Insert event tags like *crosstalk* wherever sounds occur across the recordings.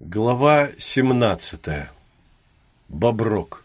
Глава семнадцатая. Боброк.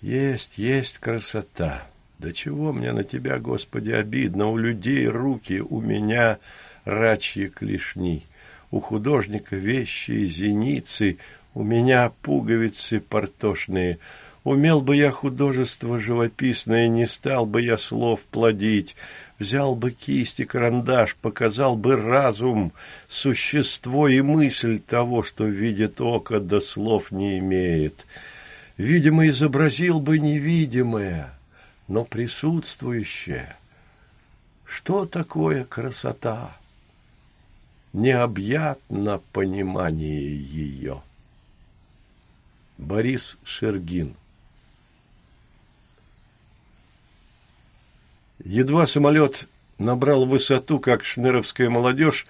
Есть, есть красота. Да чего мне на тебя, Господи, обидно? У людей руки, у меня рачьи клешни. У художника вещи и зеницы, у меня пуговицы портошные. Умел бы я художество живописное, не стал бы я слов плодить, взял бы кисть и карандаш, показал бы разум, существо и мысль того, что видит око, да слов не имеет. Видимо, изобразил бы невидимое, но присутствующее. Что такое красота? Необъятно понимание ее. Борис Шергин Едва самолет набрал высоту, как шнеровская молодежь,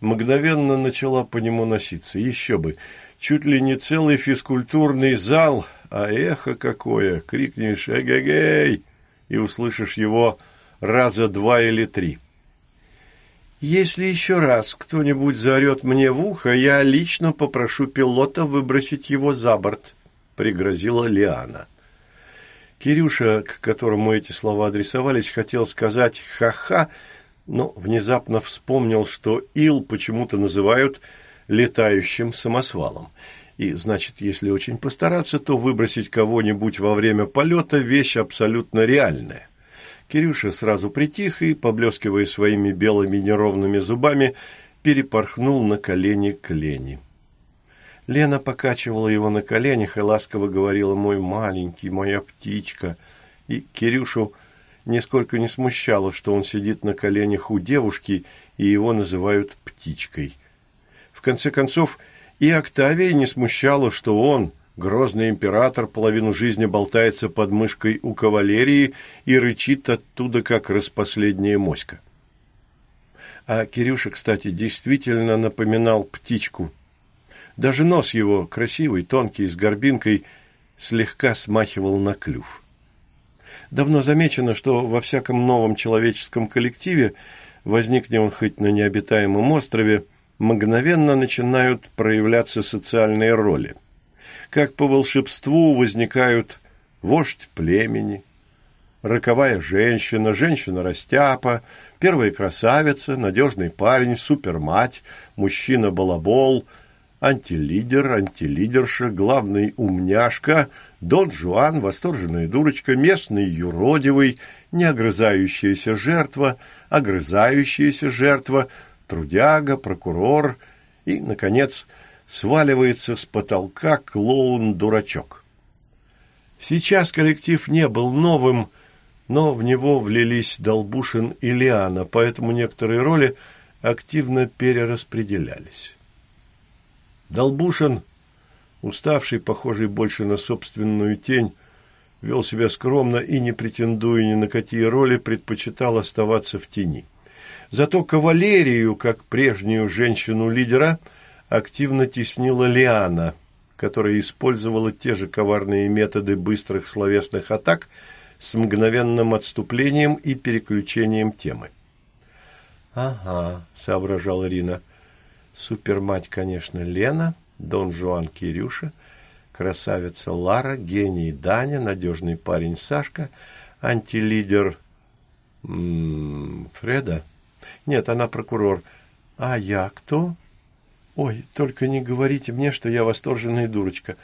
мгновенно начала по нему носиться. Еще бы, чуть ли не целый физкультурный зал, а эхо какое, крикнешь «Эгегей!» и услышишь его раза два или три. Если еще раз кто-нибудь заорет мне в ухо, я лично попрошу пилота выбросить его за борт, — пригрозила Лиана. Кирюша, к которому эти слова адресовались, хотел сказать «ха-ха», но внезапно вспомнил, что ил почему-то называют летающим самосвалом. И, значит, если очень постараться, то выбросить кого-нибудь во время полета – вещь абсолютно реальная. Кирюша сразу притих и, поблескивая своими белыми неровными зубами, перепорхнул на колени к Лене. Лена покачивала его на коленях и ласково говорила «мой маленький, моя птичка». И Кирюшу нисколько не смущало, что он сидит на коленях у девушки, и его называют птичкой. В конце концов, и Октавия не смущало, что он, грозный император, половину жизни болтается под мышкой у кавалерии и рычит оттуда, как распоследняя моська. А Кирюша, кстати, действительно напоминал птичку – даже нос его, красивый, тонкий, с горбинкой, слегка смахивал на клюв. Давно замечено, что во всяком новом человеческом коллективе, возникне он хоть на необитаемом острове, мгновенно начинают проявляться социальные роли. Как по волшебству возникают вождь племени, роковая женщина, женщина-растяпа, первая красавица, надежный парень, супермать, мужчина-балабол – антилидер, антилидерша, главный умняшка, Дон Жуан, восторженная дурочка, местный юродивый, неогрызающаяся жертва, огрызающаяся жертва, трудяга, прокурор и, наконец, сваливается с потолка клоун-дурачок. Сейчас коллектив не был новым, но в него влились Долбушин и Лиана, поэтому некоторые роли активно перераспределялись. Долбушин, уставший, похожий больше на собственную тень, вел себя скромно и, не претендуя ни на какие роли, предпочитал оставаться в тени. Зато кавалерию, как прежнюю женщину-лидера, активно теснила Лиана, которая использовала те же коварные методы быстрых словесных атак с мгновенным отступлением и переключением темы. «Ага», — соображала Ирина, Супермать, конечно, Лена, Дон Жуан Кирюша, красавица Лара, гений Даня, надежный парень Сашка, антилидер м -м, Фреда. Нет, она прокурор. А я кто? Ой, только не говорите мне, что я восторженная дурочка.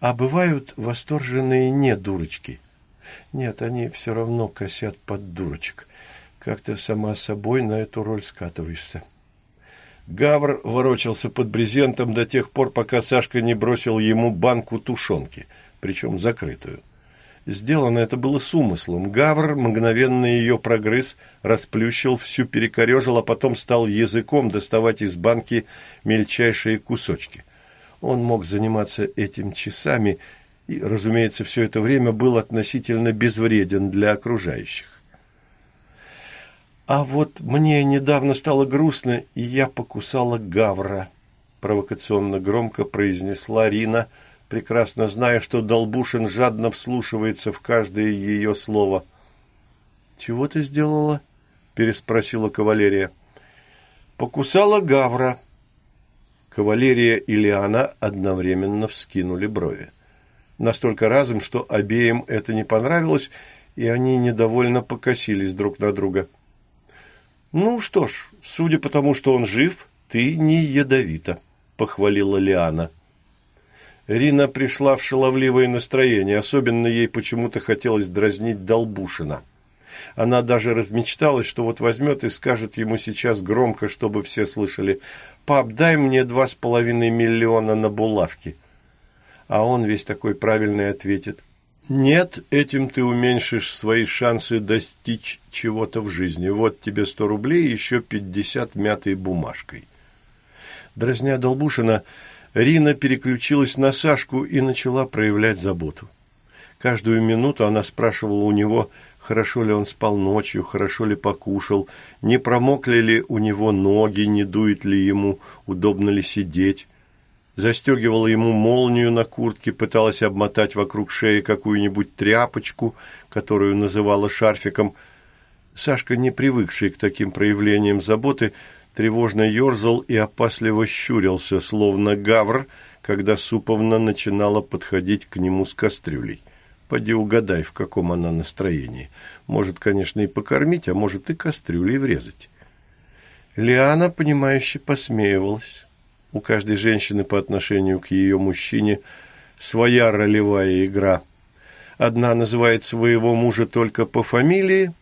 А бывают восторженные не дурочки. Нет, они все равно косят под дурочек. Как-то сама собой на эту роль скатываешься. Гавр ворочался под брезентом до тех пор, пока Сашка не бросил ему банку тушенки, причем закрытую. Сделано это было с умыслом. Гавр мгновенно ее прогрыз, расплющил, всю перекорежил, а потом стал языком доставать из банки мельчайшие кусочки. Он мог заниматься этим часами и, разумеется, все это время был относительно безвреден для окружающих. «А вот мне недавно стало грустно, и я покусала гавра», – провокационно громко произнесла Рина, прекрасно зная, что Долбушин жадно вслушивается в каждое ее слово. «Чего ты сделала?» – переспросила кавалерия. «Покусала гавра». Кавалерия и Лиана одновременно вскинули брови. Настолько разом, что обеим это не понравилось, и они недовольно покосились друг на друга. «Ну что ж, судя по тому, что он жив, ты не ядовита», — похвалила Лиана. Рина пришла в шаловливое настроение, особенно ей почему-то хотелось дразнить Долбушина. Она даже размечталась, что вот возьмет и скажет ему сейчас громко, чтобы все слышали, «Пап, дай мне два с половиной миллиона на булавки». А он весь такой правильный ответит, «Нет, этим ты уменьшишь свои шансы достичь чего-то в жизни. Вот тебе сто рублей и еще пятьдесят мятой бумажкой». Дразня Долбушина, Рина переключилась на Сашку и начала проявлять заботу. Каждую минуту она спрашивала у него, хорошо ли он спал ночью, хорошо ли покушал, не промокли ли у него ноги, не дует ли ему, удобно ли сидеть. Застегивала ему молнию на куртке, пыталась обмотать вокруг шеи какую-нибудь тряпочку, которую называла шарфиком. Сашка, не привыкший к таким проявлениям заботы, тревожно ерзал и опасливо щурился, словно гавр, когда Суповна начинала подходить к нему с кастрюлей. Поди угадай, в каком она настроении. Может, конечно, и покормить, а может и кастрюлей врезать. Лиана, понимающе посмеивалась. У каждой женщины по отношению к ее мужчине своя ролевая игра. Одна называет своего мужа только по фамилии.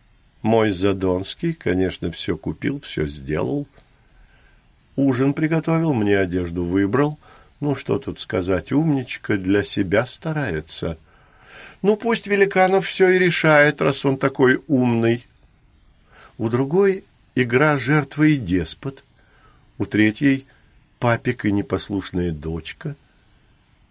Мой Задонский, конечно, все купил, все сделал. Ужин приготовил, мне одежду выбрал. Ну, что тут сказать, умничка для себя старается. Ну, пусть Великанов все и решает, раз он такой умный. У другой игра жертва и деспот. У третьей папик и непослушная дочка.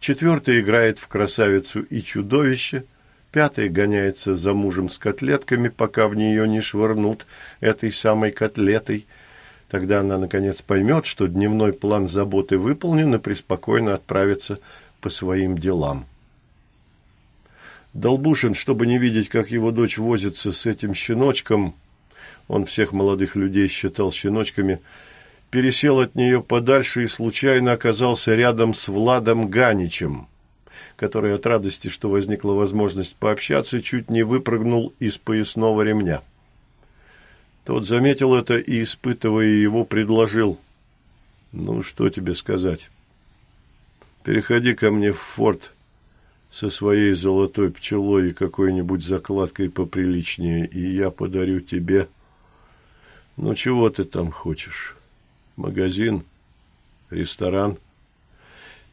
Четвертая играет в красавицу и чудовище. Пятая гоняется за мужем с котлетками, пока в нее не швырнут этой самой котлетой – Тогда она, наконец, поймет, что дневной план заботы выполнен и преспокойно отправится по своим делам. Долбушин, чтобы не видеть, как его дочь возится с этим щеночком, он всех молодых людей считал щеночками, пересел от нее подальше и случайно оказался рядом с Владом Ганичем, который от радости, что возникла возможность пообщаться, чуть не выпрыгнул из поясного ремня. Тот заметил это и, испытывая его, предложил. «Ну, что тебе сказать? Переходи ко мне в форт со своей золотой пчелой и какой-нибудь закладкой поприличнее, и я подарю тебе... Ну, чего ты там хочешь? Магазин? Ресторан?»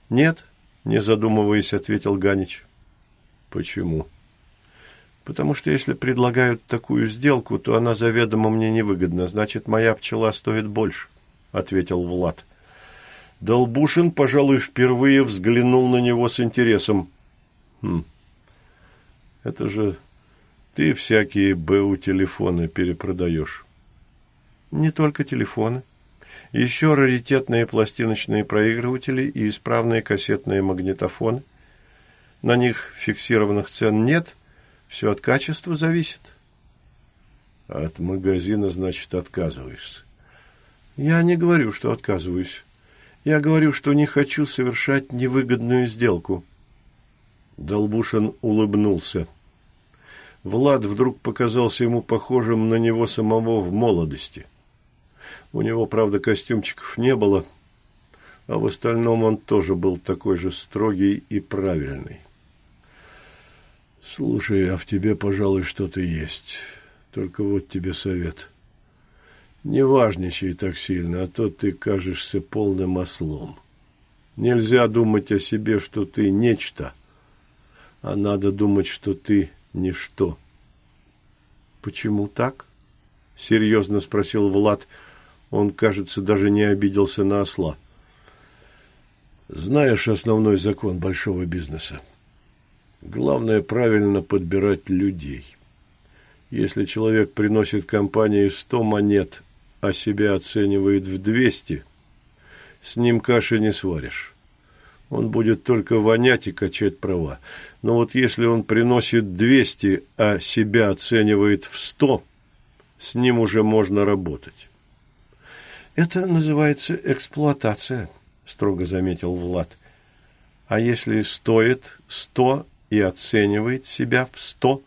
«Нет», — не задумываясь, ответил Ганич. «Почему?» потому что если предлагают такую сделку, то она заведомо мне невыгодна, значит, моя пчела стоит больше, — ответил Влад. Долбушин, пожалуй, впервые взглянул на него с интересом. Хм, это же ты всякие БУ-телефоны перепродаешь. Не только телефоны. Еще раритетные пластиночные проигрыватели и исправные кассетные магнитофоны. На них фиксированных цен нет, все от качества зависит. От магазина, значит, отказываешься. Я не говорю, что отказываюсь. Я говорю, что не хочу совершать невыгодную сделку. Долбушин улыбнулся. Влад вдруг показался ему похожим на него самого в молодости. У него, правда, костюмчиков не было, а в остальном он тоже был такой же строгий и правильный. Слушай, а в тебе, пожалуй, что-то есть. Только вот тебе совет. Не важничай так сильно, а то ты кажешься полным ослом. Нельзя думать о себе, что ты нечто, а надо думать, что ты ничто. Почему так? Серьезно спросил Влад. Он, кажется, даже не обиделся на осла. Знаешь основной закон большого бизнеса? Главное правильно подбирать людей. Если человек приносит компании сто монет, а себя оценивает в двести, с ним каши не сваришь. Он будет только вонять и качать права. Но вот если он приносит двести, а себя оценивает в сто, с ним уже можно работать. Это называется эксплуатация, строго заметил Влад. А если стоит сто и оценивает себя в сто,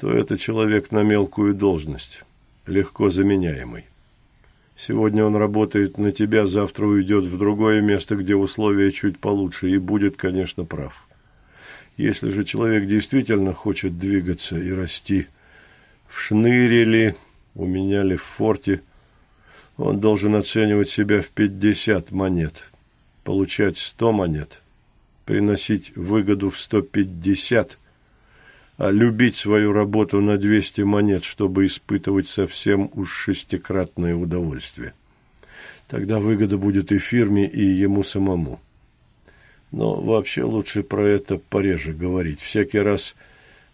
то это человек на мелкую должность, легко заменяемый. Сегодня он работает на тебя, завтра уйдет в другое место, где условия чуть получше, и будет, конечно, прав. Если же человек действительно хочет двигаться и расти, в шныре ли, у меня ли в форте, он должен оценивать себя в пятьдесят монет, получать сто монет, приносить выгоду в сто пятьдесят, а любить свою работу на двести монет, чтобы испытывать совсем уж шестикратное удовольствие. Тогда выгода будет и фирме, и ему самому. Но вообще лучше про это пореже говорить. Всякий раз,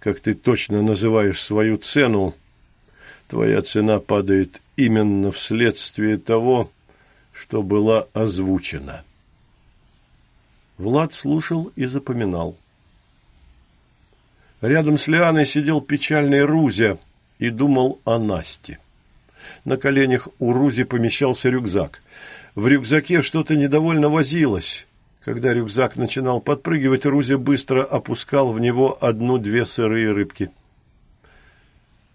как ты точно называешь свою цену, твоя цена падает именно вследствие того, что была озвучена. Влад слушал и запоминал. Рядом с Лианой сидел печальный Рузя и думал о Насте. На коленях у Рузи помещался рюкзак. В рюкзаке что-то недовольно возилось. Когда рюкзак начинал подпрыгивать, Рузя быстро опускал в него одну-две сырые рыбки.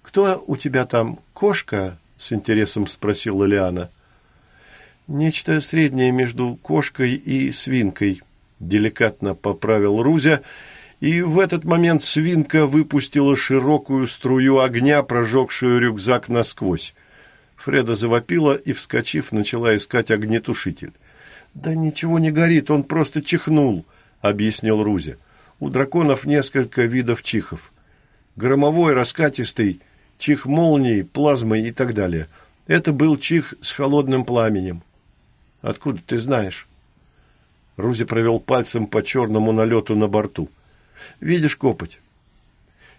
«Кто у тебя там, кошка?» — с интересом спросила Лиана. «Нечто среднее между кошкой и свинкой», — деликатно поправил Рузя, и в этот момент свинка выпустила широкую струю огня, прожегшую рюкзак насквозь. Фреда завопила и, вскочив, начала искать огнетушитель. «Да ничего не горит, он просто чихнул», — объяснил Рузя. «У драконов несколько видов чихов. Громовой, раскатистый, чих молнии, плазмой и так далее. Это был чих с холодным пламенем». «Откуда ты знаешь?» Рузи провел пальцем по черному налету на борту. «Видишь копоть?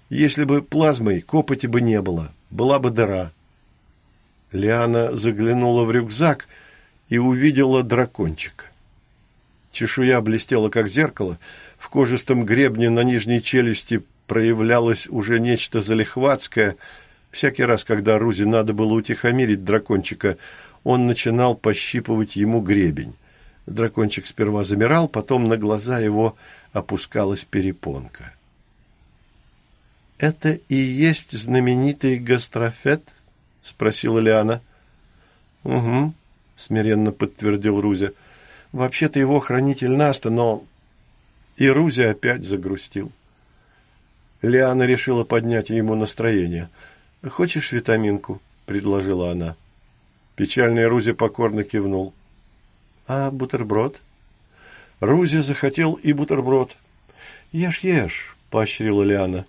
Если бы плазмой, копоти бы не было, была бы дыра». Лиана заглянула в рюкзак — и увидела дракончика. Чешуя блестела, как зеркало, в кожистом гребне на нижней челюсти проявлялось уже нечто залихватское. Всякий раз, когда Рузе надо было утихомирить дракончика, он начинал пощипывать ему гребень. Дракончик сперва замирал, потом на глаза его опускалась перепонка. «Это и есть знаменитый гастрофет?» — спросила Лиана. «Угу», смиренно подтвердил Рузя. Вообще-то его хранитель Наста, но... И Рузя опять загрустил. Лиана решила поднять ему настроение. «Хочешь витаминку?» – предложила она. Печальный Рузя покорно кивнул. «А бутерброд?» Рузя захотел и бутерброд. «Ешь, ешь», – поощрила Лиана.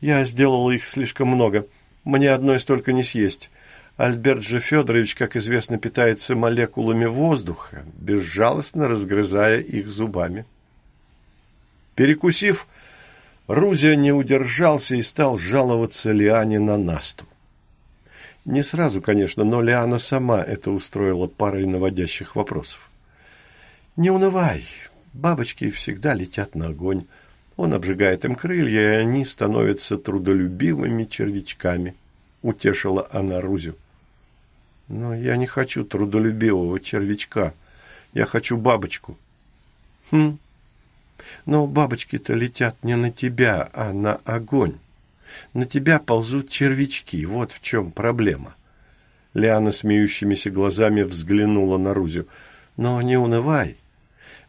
«Я сделала их слишком много. Мне одной столько не съесть. Альберт же Федорович, как известно, питается молекулами воздуха, безжалостно разгрызая их зубами. Перекусив, Рузя не удержался и стал жаловаться Лиане на Насту. Не сразу, конечно, но Лиана сама это устроила парой наводящих вопросов. «Не унывай, бабочки всегда летят на огонь. Он обжигает им крылья, и они становятся трудолюбивыми червячками», — утешила она Рузю. Но я не хочу трудолюбивого червячка. Я хочу бабочку. Хм. Но бабочки-то летят не на тебя, а на огонь. На тебя ползут червячки. Вот в чем проблема. Лиана смеющимися глазами взглянула на Рузю. Но не унывай.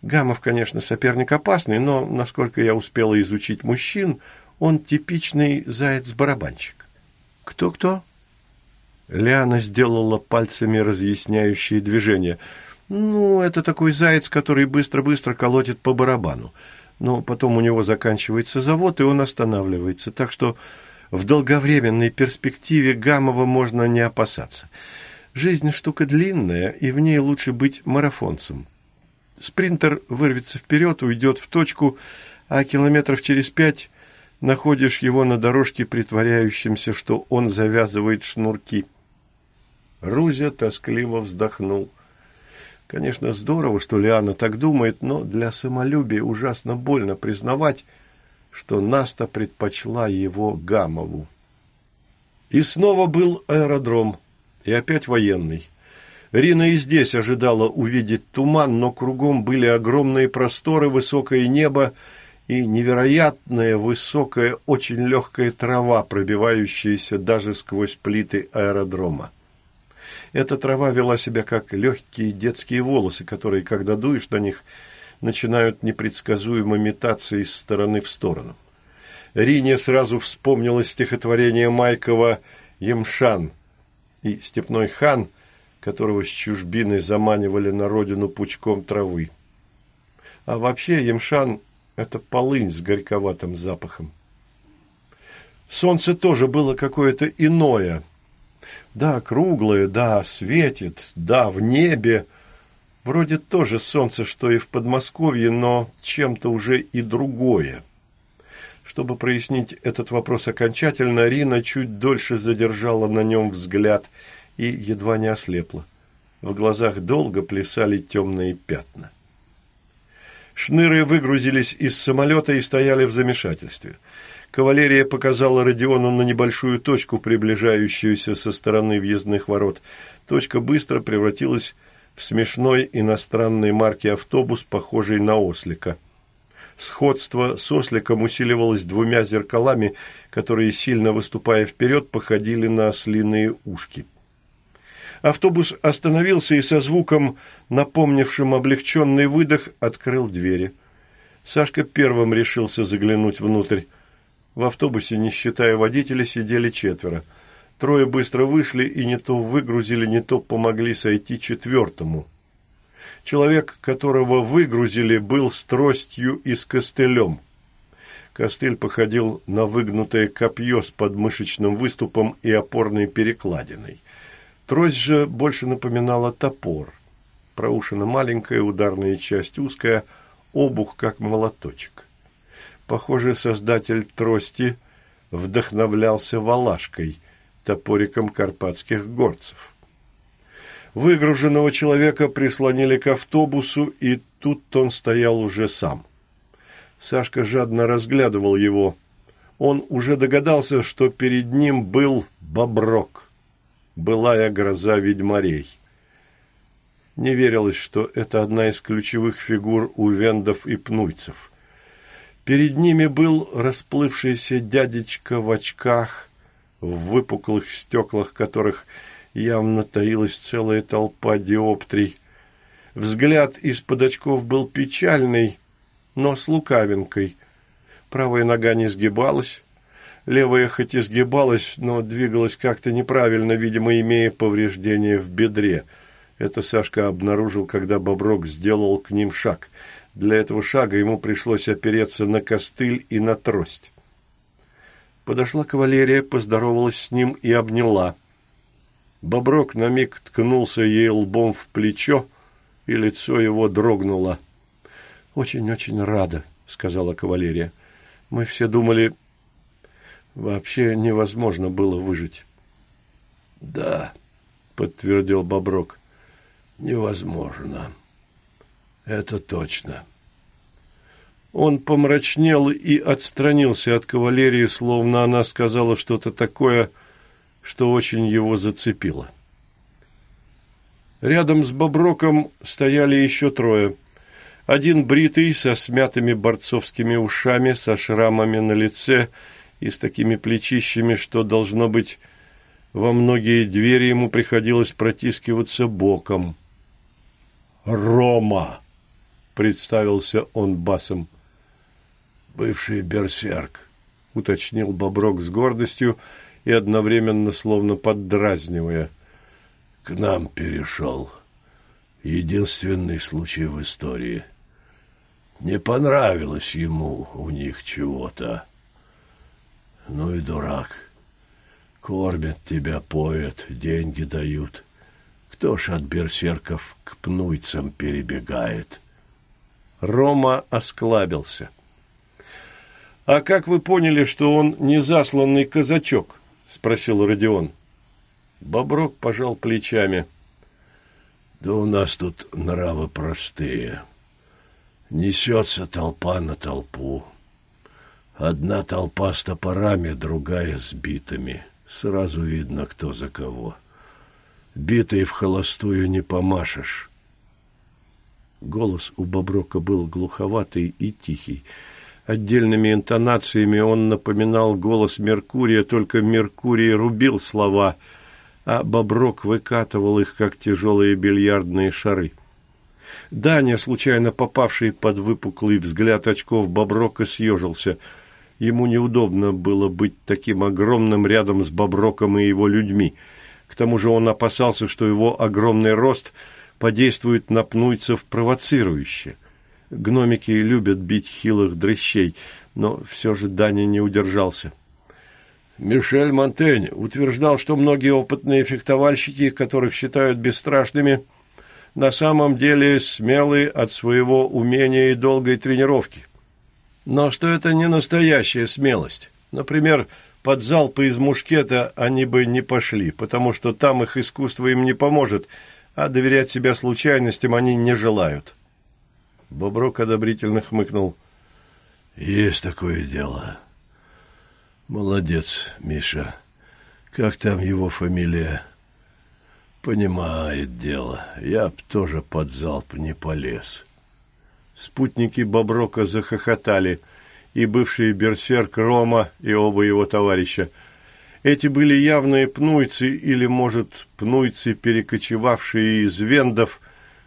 Гамов, конечно, соперник опасный, но, насколько я успела изучить мужчин, он типичный заяц-барабанщик. Кто-кто? Лиана сделала пальцами разъясняющие движения. «Ну, это такой заяц, который быстро-быстро колотит по барабану. Но потом у него заканчивается завод, и он останавливается. Так что в долговременной перспективе Гамова можно не опасаться. Жизнь штука длинная, и в ней лучше быть марафонцем. Спринтер вырвется вперед, уйдет в точку, а километров через пять находишь его на дорожке, притворяющимся, что он завязывает шнурки». Рузя тоскливо вздохнул. Конечно, здорово, что Лиана так думает, но для самолюбия ужасно больно признавать, что Наста предпочла его Гамову. И снова был аэродром, и опять военный. Рина и здесь ожидала увидеть туман, но кругом были огромные просторы, высокое небо и невероятная высокая, очень легкая трава, пробивающаяся даже сквозь плиты аэродрома. Эта трава вела себя как легкие детские волосы, которые, когда дуешь на них, начинают непредсказуемо метаться из стороны в сторону. Рине сразу вспомнилось стихотворение Майкова «Емшан» и «Степной хан», которого с чужбины заманивали на родину пучком травы. А вообще Емшан – это полынь с горьковатым запахом. Солнце тоже было какое-то иное. Да, круглое, да, светит, да, в небе. Вроде тоже солнце, что и в Подмосковье, но чем-то уже и другое. Чтобы прояснить этот вопрос окончательно, Рина чуть дольше задержала на нем взгляд – и едва не ослепла. В глазах долго плясали темные пятна. Шныры выгрузились из самолета и стояли в замешательстве. Кавалерия показала Родиону на небольшую точку, приближающуюся со стороны въездных ворот. Точка быстро превратилась в смешной иностранной марки автобус, похожий на ослика. Сходство с осликом усиливалось двумя зеркалами, которые, сильно выступая вперед, походили на ослиные ушки. Автобус остановился и со звуком, напомнившим облегченный выдох, открыл двери. Сашка первым решился заглянуть внутрь. В автобусе, не считая водителя, сидели четверо. Трое быстро вышли и не то выгрузили, не то помогли сойти четвертому. Человек, которого выгрузили, был с тростью и с костылем. Костыль походил на выгнутое копье с подмышечным выступом и опорной перекладиной. Трость же больше напоминала топор. Проушина маленькая, ударная часть узкая, обух как молоточек. Похоже, создатель трости вдохновлялся валашкой, топориком карпатских горцев. Выгруженного человека прислонили к автобусу, и тут он стоял уже сам. Сашка жадно разглядывал его. Он уже догадался, что перед ним был Боброк былая гроза ведьмарей. Не верилось, что это одна из ключевых фигур у вендов и пнуйцев. Перед ними был расплывшийся дядечка в очках, в выпуклых стеклах которых явно таилась целая толпа диоптрий. Взгляд из-под очков был печальный, но с лукавинкой. Правая нога не сгибалась, Левая хоть и сгибалась, но двигалась как-то неправильно, видимо, имея повреждение в бедре. Это Сашка обнаружил, когда Боброк сделал к ним шаг. Для этого шага ему пришлось опереться на костыль и на трость. Подошла кавалерия, поздоровалась с ним и обняла. Боброк на миг ткнулся ей лбом в плечо, и лицо его дрогнуло. «Очень-очень рада», — сказала кавалерия. «Мы все думали, Вообще невозможно было выжить. — Да, — подтвердил Боброк, — невозможно. Это точно. Он помрачнел и отстранился от кавалерии, словно она сказала что-то такое, что очень его зацепило. Рядом с Боброком стояли еще трое. Один бритый, со смятыми борцовскими ушами, со шрамами на лице – и с такими плечищами, что, должно быть, во многие двери ему приходилось протискиваться боком. «Рома!» — представился он басом. «Бывший берсерк», — уточнил Боброк с гордостью и одновременно словно поддразнивая. «К нам перешел. Единственный случай в истории. Не понравилось ему у них чего-то». Ну и дурак. Кормят тебя, поят, деньги дают. Кто ж от берсерков к пнуйцам перебегает? Рома осклабился. — А как вы поняли, что он не засланный казачок? — спросил Родион. Боброк пожал плечами. — Да у нас тут нравы простые. Несется толпа на толпу. Одна толпа с топорами, другая с битами. Сразу видно, кто за кого. Битой в холостую не помашешь. Голос у Боброка был глуховатый и тихий. Отдельными интонациями он напоминал голос Меркурия, только Меркурий рубил слова, а Боброк выкатывал их, как тяжелые бильярдные шары. Даня, случайно попавший под выпуклый взгляд очков, Боброка съежился. Ему неудобно было быть таким огромным рядом с Боброком и его людьми. К тому же он опасался, что его огромный рост подействует на пнуйцев провоцирующе – Гномики любят бить хилых дрыщей, но все же Даня не удержался. Мишель Монтень утверждал, что многие опытные фехтовальщики, которых считают бесстрашными, на самом деле смелы от своего умения и долгой тренировки. Но что это не настоящая смелость. Например, под залпы из мушкета они бы не пошли, потому что там их искусство им не поможет, а доверять себя случайностям они не желают. Боброк одобрительно хмыкнул. «Есть такое дело. Молодец, Миша. Как там его фамилия?» «Понимает дело. Я б тоже под залп не полез». Спутники Боброка захохотали, и бывший берсерк Рома, и оба его товарища. Эти были явные пнуйцы, или, может, пнуйцы, перекочевавшие из вендов,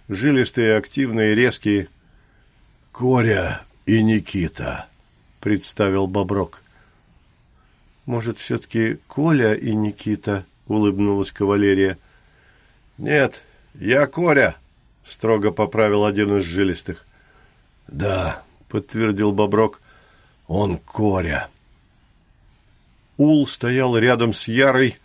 жилистые, активные, резкие – Коря и Никита, представил Боброк. Может, все-таки Коля и Никита, улыбнулась кавалерия. Нет, я Коря, строго поправил один из жилистых. Да, подтвердил Боброк, он Коря. Ул стоял рядом с Ярой,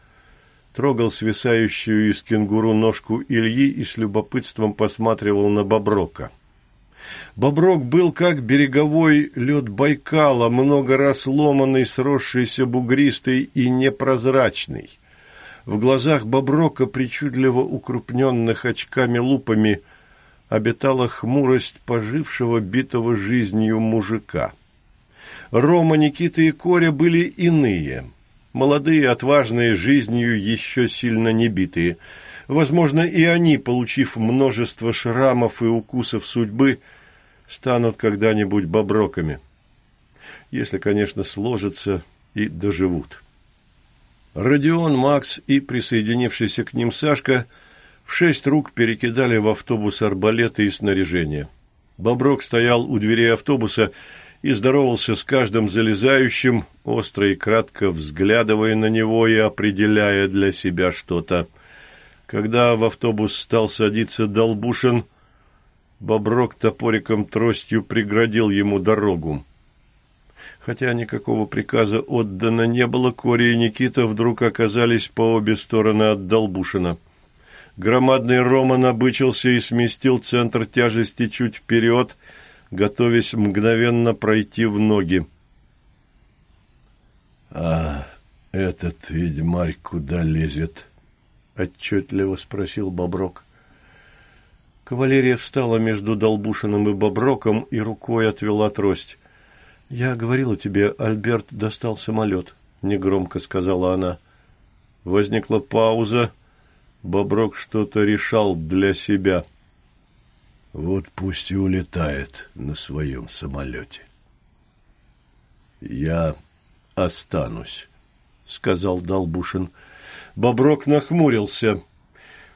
трогал свисающую из кенгуру ножку Ильи и с любопытством посматривал на Боброка. — Боброк был как береговой лед Байкала, много раз ломанный, сросшийся бугристый и непрозрачный. В глазах Боброка, причудливо укрупненных очками-лупами, обитала хмурость пожившего битого жизнью мужика. Рома, Никита и Коря были иные, молодые, отважные, жизнью еще сильно не битые. Возможно, и они, получив множество шрамов и укусов судьбы, станут когда-нибудь боброками. Если, конечно, сложатся и доживут. Родион, Макс и присоединившийся к ним Сашка в шесть рук перекидали в автобус арбалеты и снаряжение. Боброк стоял у дверей автобуса и здоровался с каждым залезающим, остро и кратко взглядывая на него и определяя для себя что-то. Когда в автобус стал садиться Долбушин, Боброк топориком тростью преградил ему дорогу. Хотя никакого приказа отдано не было, Кори и Никита вдруг оказались по обе стороны от Долбушина. Громадный Рома набычился и сместил центр тяжести чуть вперед, готовясь мгновенно пройти в ноги. — А этот ведьмарь куда лезет? — отчетливо спросил Боброк. Кавалерия встала между Долбушиным и Боброком и рукой отвела трость. «Я говорила тебе, Альберт достал самолет», — негромко сказала она. Возникла пауза. Боброк что-то решал для себя. «Вот пусть и улетает на своем самолете». «Я останусь», — сказал Долбушин. Боброк нахмурился.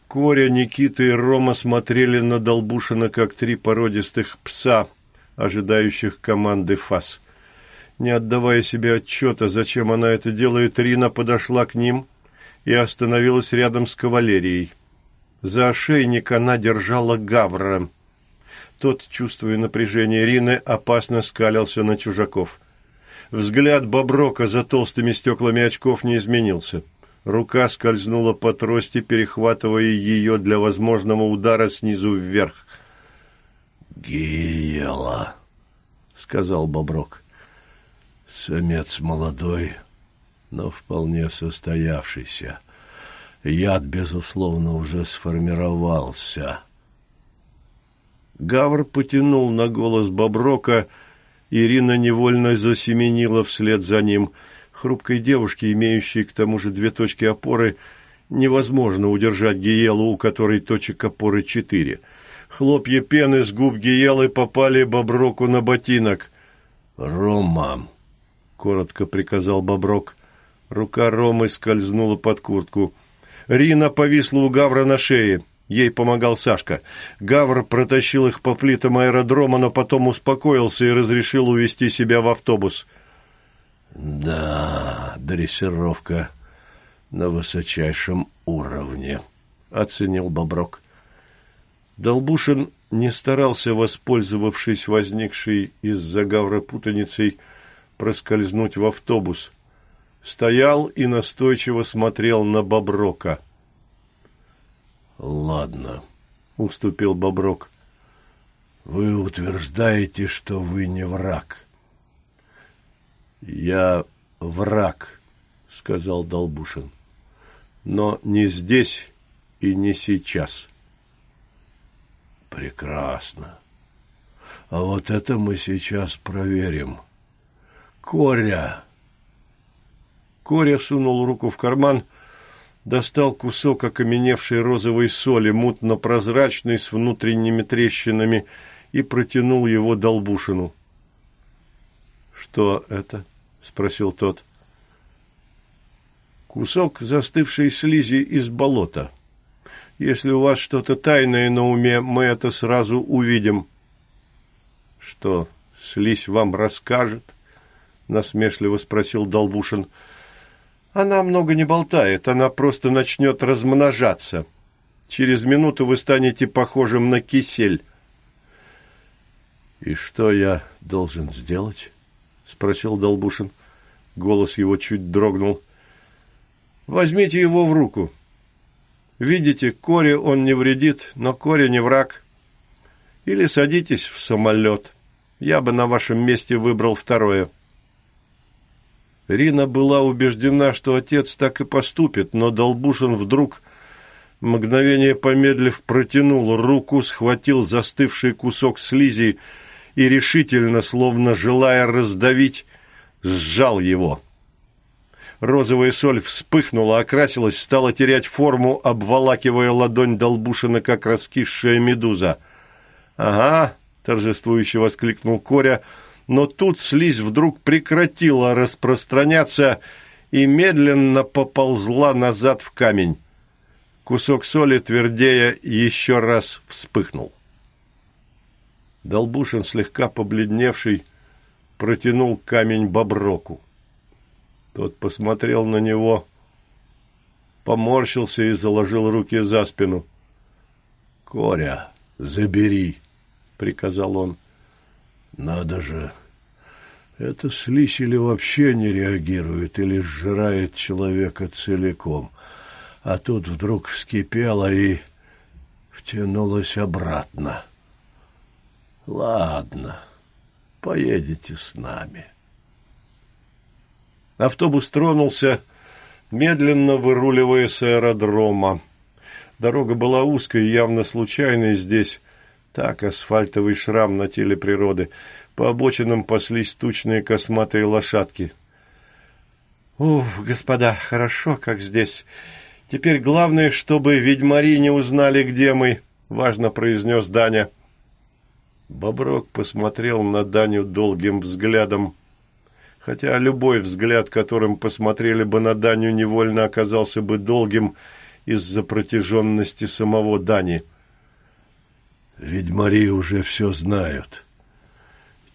Коря, Никита и Рома смотрели на Долбушина, как три породистых пса, ожидающих команды ФАС. Не отдавая себе отчета, зачем она это делает, Рина подошла к ним и остановилась рядом с кавалерией. За ошейник она держала Гавра. Тот, чувствуя напряжение Рины, опасно скалился на чужаков. Взгляд Боброка за толстыми стеклами очков не изменился. — Рука скользнула по трости, перехватывая ее для возможного удара снизу вверх. «Гиела», — сказал Боброк. «Самец молодой, но вполне состоявшийся. Яд, безусловно, уже сформировался». Гавр потянул на голос Боброка, Ирина невольно засеменила вслед за ним — хрупкой девушке, имеющей к тому же две точки опоры, Невозможно удержать гиелу, у которой точек опоры четыре. Хлопья пены с губ гиелы попали Боброку на ботинок. «Рома!» — коротко приказал Боброк. Рука Ромы скользнула под куртку. Рина повисла у Гавра на шее. Ей помогал Сашка. Гавр протащил их по плитам аэродрома, но потом успокоился и разрешил увести себя в автобус. «Да, дрессировка на высочайшем уровне», — оценил Боброк. Долбушин не старался, воспользовавшись возникшей из-за Гавра путаницей, проскользнуть в автобус — стоял и настойчиво смотрел на Боброка. «Ладно», — уступил Боброк. «Вы утверждаете, что вы не враг». «Я враг», — сказал Долбушин. «Но не здесь и не сейчас». «Прекрасно. А вот это мы сейчас проверим. Коря!» Коря сунул руку в карман, достал кусок окаменевшей розовой соли, мутно-прозрачный, с внутренними трещинами, и протянул его Долбушину. «Что это?» — спросил тот. «Кусок застывшей слизи из болота. Если у вас что-то тайное на уме, мы это сразу увидим». «Что, слизь вам расскажет?» — насмешливо спросил Долбушин. — она много не болтает, она просто начнет размножаться. Через минуту вы станете похожим на кисель. «И что я должен сделать?» — спросил Долбушин. Голос его чуть дрогнул. «Возьмите его в руку. Видите, Коре он не вредит, но Коре не враг. Или садитесь в самолет. Я бы на вашем месте выбрал второе». Рина была убеждена, что отец так и поступит, но Долбушин вдруг, мгновение помедлив, протянул руку, схватил застывший кусок слизи и решительно, словно желая раздавить, сжал его. Розовая соль вспыхнула, окрасилась, стала терять форму, обволакивая ладонь Долбушина, как раскисшая медуза. «Ага!» — торжествующе воскликнул Коря — но тут слизь вдруг прекратила распространяться и медленно поползла назад в камень. Кусок соли, твердея, еще раз вспыхнул. Долбушин, слегка побледневший, протянул камень Боброку. Тот посмотрел на него, поморщился и заложил руки за спину. — Коря, забери, — приказал он. — надо же. Это слизь или вообще не реагирует, или сжирает человека целиком. А тут вдруг вскипела и втянулась обратно. Ладно, поедете с нами. Автобус тронулся, медленно выруливая с аэродрома. Дорога была узкой, явно случайной здесь, так, асфальтовый шрам на теле природы. По обочинам паслись тучные косматые лошадки. «Уф, господа, хорошо, как здесь. Теперь главное, чтобы ведьмари не узнали, где мы», — важно произнес Даня. Боброк посмотрел на Даню долгим взглядом. Хотя любой взгляд, которым посмотрели бы на Даню, невольно оказался бы долгим из-за протяженности самого Дани — Ведьмари уже все знают.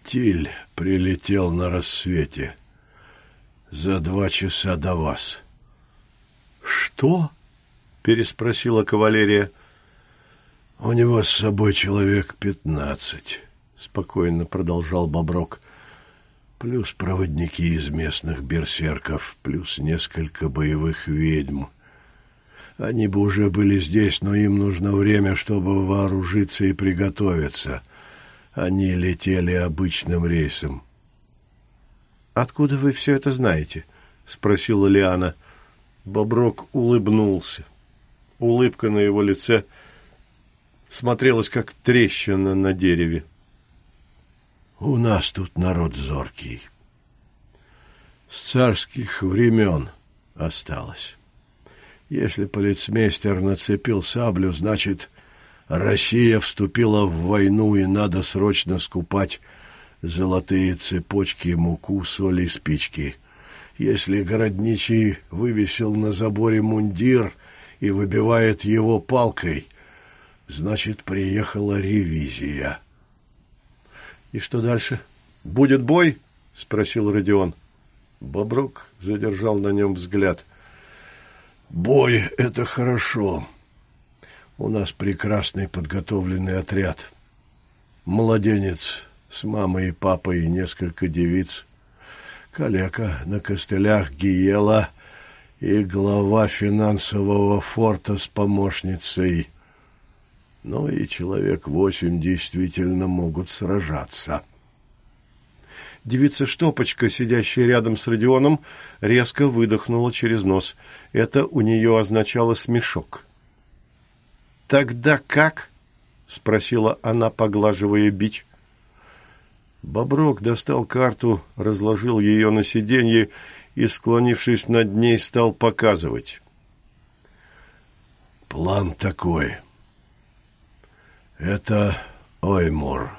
Тиль прилетел на рассвете. За два часа до вас. «Что?» — переспросила кавалерия. «У него с собой человек пятнадцать», — спокойно продолжал Боброк. «Плюс проводники из местных берсерков, плюс несколько боевых ведьм. Они бы уже были здесь, но им нужно время, чтобы вооружиться и приготовиться. Они летели обычным рейсом. «Откуда вы все это знаете?» — спросила Лиана. Боброк улыбнулся. Улыбка на его лице смотрелась, как трещина на дереве. «У нас тут народ зоркий. С царских времен осталось». Если полицмейстер нацепил саблю, значит, Россия вступила в войну, и надо срочно скупать золотые цепочки, муку, соль и спички. Если городничий вывесил на заборе мундир и выбивает его палкой, значит, приехала ревизия. — И что дальше? Будет бой? — спросил Родион. Боброк задержал на нем взгляд. — Бой — это хорошо. У нас прекрасный подготовленный отряд. Младенец с мамой и папой и несколько девиц. Калека на костылях Гиела и глава финансового форта с помощницей. Ну и человек восемь действительно могут сражаться. Девица Штопочка, сидящая рядом с Родионом, резко выдохнула через нос. Это у нее означало смешок. «Тогда как?» — спросила она, поглаживая бич. Боброк достал карту, разложил ее на сиденье и, склонившись над ней, стал показывать. «План такой. Это Оймур.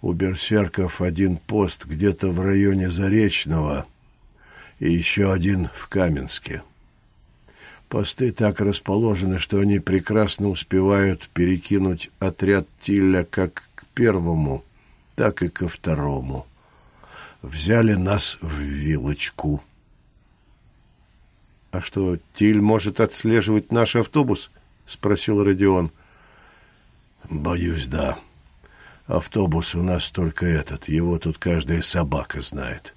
У берсерков один пост где-то в районе Заречного и еще один в Каменске». Посты так расположены, что они прекрасно успевают перекинуть отряд Тилля как к первому, так и ко второму. Взяли нас в вилочку. — А что, Тиль может отслеживать наш автобус? — спросил Родион. — Боюсь, да. Автобус у нас только этот, его тут каждая собака знает.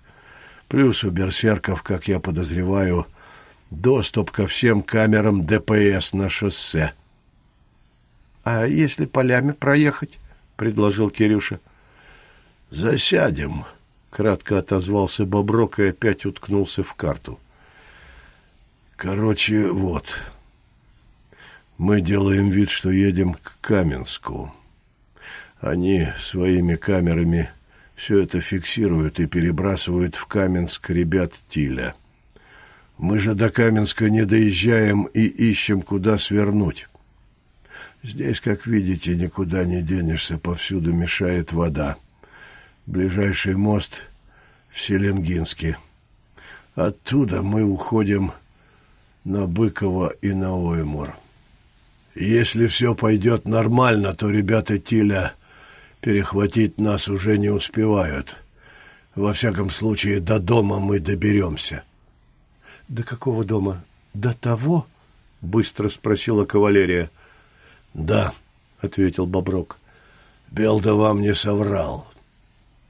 Плюс у берсерков, как я подозреваю, — доступ ко всем камерам ДПС на шоссе. — А если полями проехать? — предложил Кирюша. — Засядем, — кратко отозвался Боброк и опять уткнулся в карту. — Короче, вот. Мы делаем вид, что едем к Каменску. Они своими камерами все это фиксируют и перебрасывают в Каменск ребят Тиля. — мы же до Каменска не доезжаем и ищем, куда свернуть. Здесь, как видите, никуда не денешься, повсюду мешает вода. Ближайший мост в Селенгинске. Оттуда мы уходим на Быково и на Оймур. Если все пойдет нормально, то ребята Тиля перехватить нас уже не успевают. Во всяком случае, до дома мы доберемся. — «До какого дома? До того?» — быстро спросила кавалерия. «Да», — ответил Боброк. «Белда вам не соврал.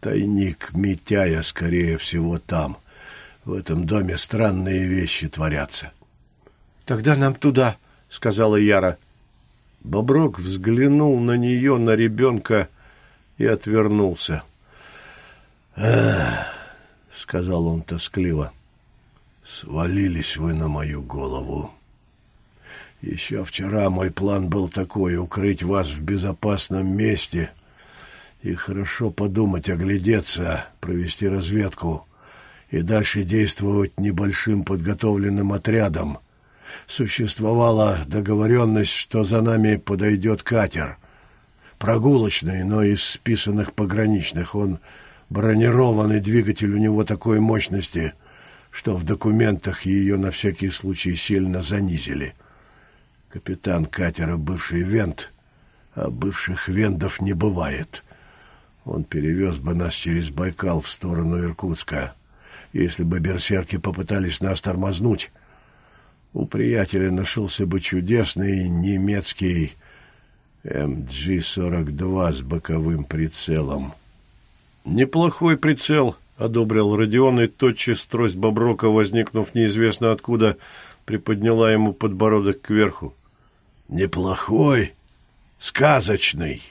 Тайник Митяя, скорее всего, там. В этом доме странные вещи творятся». «Тогда нам туда», — сказала Яра. Боброк взглянул на нее, на ребенка, и отвернулся. «Эх», — сказал он тоскливо, — Свалились вы на мою голову. Еще вчера мой план был такой — укрыть вас в безопасном месте и хорошо подумать, оглядеться, провести разведку и дальше действовать небольшим подготовленным отрядом. Существовала договоренность, что за нами подойдет катер. Прогулочный, но из списанных пограничных. Он бронированный, двигатель у него такой мощности — что в документах ее на всякий случай сильно занизили. Капитан катера бывший вент, а бывших вендов не бывает. Он перевез бы нас через Байкал в сторону Иркутска, если бы берсерки попытались нас тормознуть. У приятеля нашелся бы чудесный немецкий МГ-42 с боковым прицелом. «Неплохой прицел», — одобрил Родион, и тотчас трость Боброка, возникнув неизвестно откуда, приподняла ему подбородок кверху. «Неплохой, сказочный!»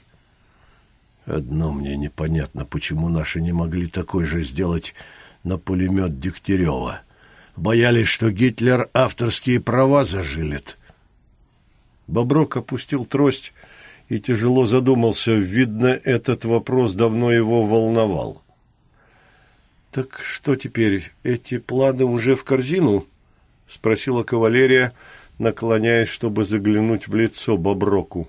Одно мне непонятно, почему наши не могли такой же сделать на пулемет Дегтярева. Боялись, что Гитлер авторские права зажилит. Боброк опустил трость и тяжело задумался. Видно, этот вопрос давно его волновал. Так что теперь, эти планы уже в корзину? — спросила кавалерия, наклоняясь, чтобы заглянуть в лицо Боброку.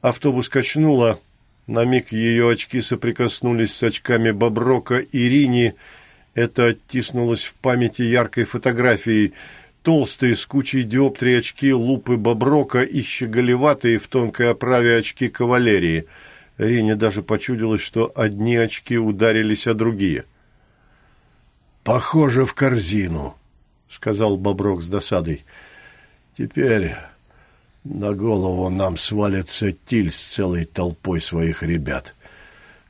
Автобус качнуло, на миг ее очки соприкоснулись с очками Боброка и Рини. Это оттиснулось в памяти яркой фотографией. Толстые с кучей диоптрий очки лупы Боброка и щеголеватые в тонкой оправе очки кавалерии. Рине даже почудилось, что одни очки ударились о другие. «Похоже в корзину», — сказал Боброк с досадой. «Теперь на голову нам свалится Тиль с целой толпой своих ребят.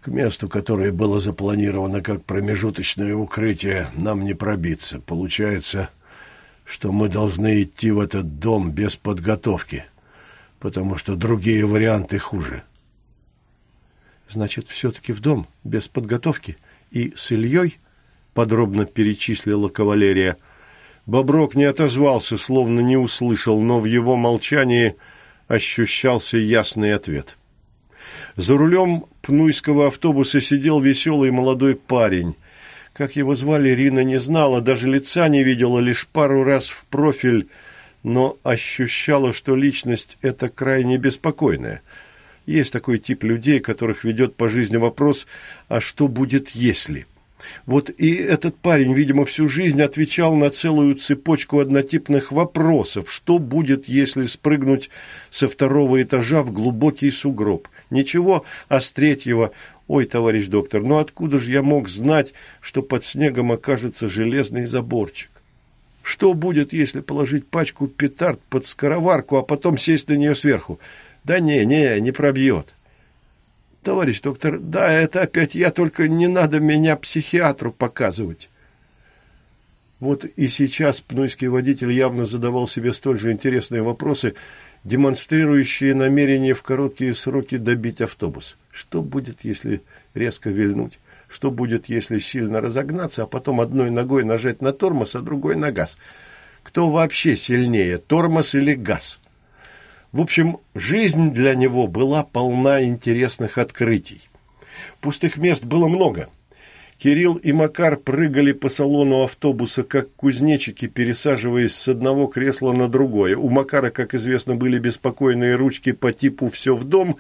К месту, которое было запланировано как промежуточное укрытие, нам не пробиться. Получается, что мы должны идти в этот дом без подготовки, потому что другие варианты хуже». «Значит, все-таки в дом без подготовки и с Ильей?» — подробно перечислила кавалерия. Боброк не отозвался, словно не услышал, но в его молчании ощущался ясный ответ. За рулем пнуйского автобуса сидел веселый молодой парень. Как его звали, Рина не знала, даже лица не видела, лишь пару раз в профиль, но ощущала, что личность эта крайне беспокойная. Есть такой тип людей, которых ведет по жизни вопрос «а что будет, если?». Вот и этот парень, видимо, всю жизнь отвечал на целую цепочку однотипных вопросов. Что будет, если спрыгнуть со второго этажа в глубокий сугроб? Ничего, а с третьего... Ой, товарищ доктор, ну откуда же я мог знать, что под снегом окажется железный заборчик? Что будет, если положить пачку петард под скороварку, а потом сесть на нее сверху? Да не, не, не пробьет. Товарищ доктор, да, это опять я, только не надо меня психиатру показывать. Вот и сейчас пнойский водитель явно задавал себе столь же интересные вопросы, демонстрирующие намерение в короткие сроки добить автобус. Что будет, если резко вильнуть? Что будет, если сильно разогнаться, а потом одной ногой нажать на тормоз, а другой на газ? Кто вообще сильнее, тормоз или газ? В общем, жизнь для него была полна интересных открытий. Пустых мест было много. Кирилл и Макар прыгали по салону автобуса, как кузнечики, пересаживаясь с одного кресла на другое. У Макара, как известно, были беспокойные ручки по типу «все в дом».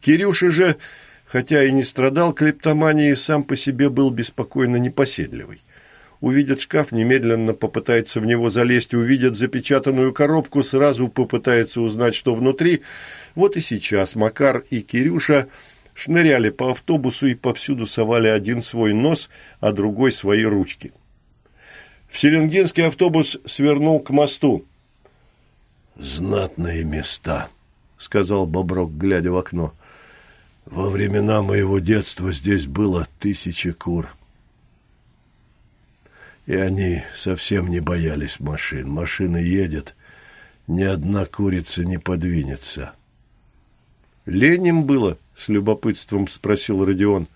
Кирюша же, хотя и не страдал клептоманией, сам по себе был беспокойно непоседливый увидит шкаф, немедленно попытается в него залезть, увидит запечатанную коробку, сразу попытается узнать, что внутри. Вот и сейчас Макар и Кирюша шныряли по автобусу и повсюду совали один свой нос, а другой свои ручки. В Селенгинский автобус свернул к мосту. «Знатные места», — сказал Боброк, глядя в окно. «Во времена моего детства здесь было тысячи кур» и они совсем не боялись машин. Машина едет, ни одна курица не подвинется. «Ленем было?» — с любопытством спросил Родион.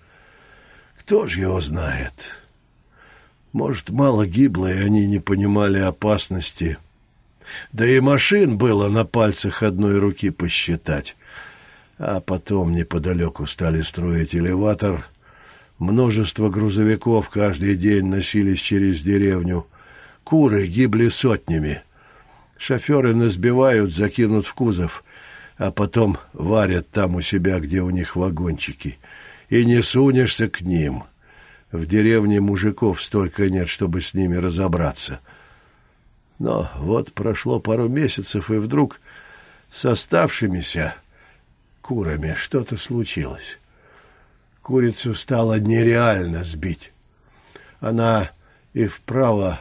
«Кто ж его знает? Может, мало гибло, и они не понимали опасности. Да и машин было на пальцах одной руки посчитать. А потом неподалеку стали строить элеватор — Множество грузовиков каждый день носились через деревню. Куры гибли сотнями. Шоферы насбивают, закинут в кузов, а потом варят там у себя, где у них вагончики. И не сунешься к ним. В деревне мужиков столько нет, чтобы с ними разобраться. Но вот прошло пару месяцев, и вдруг с оставшимися курами что-то случилось. Курицу стало нереально сбить. Она и вправо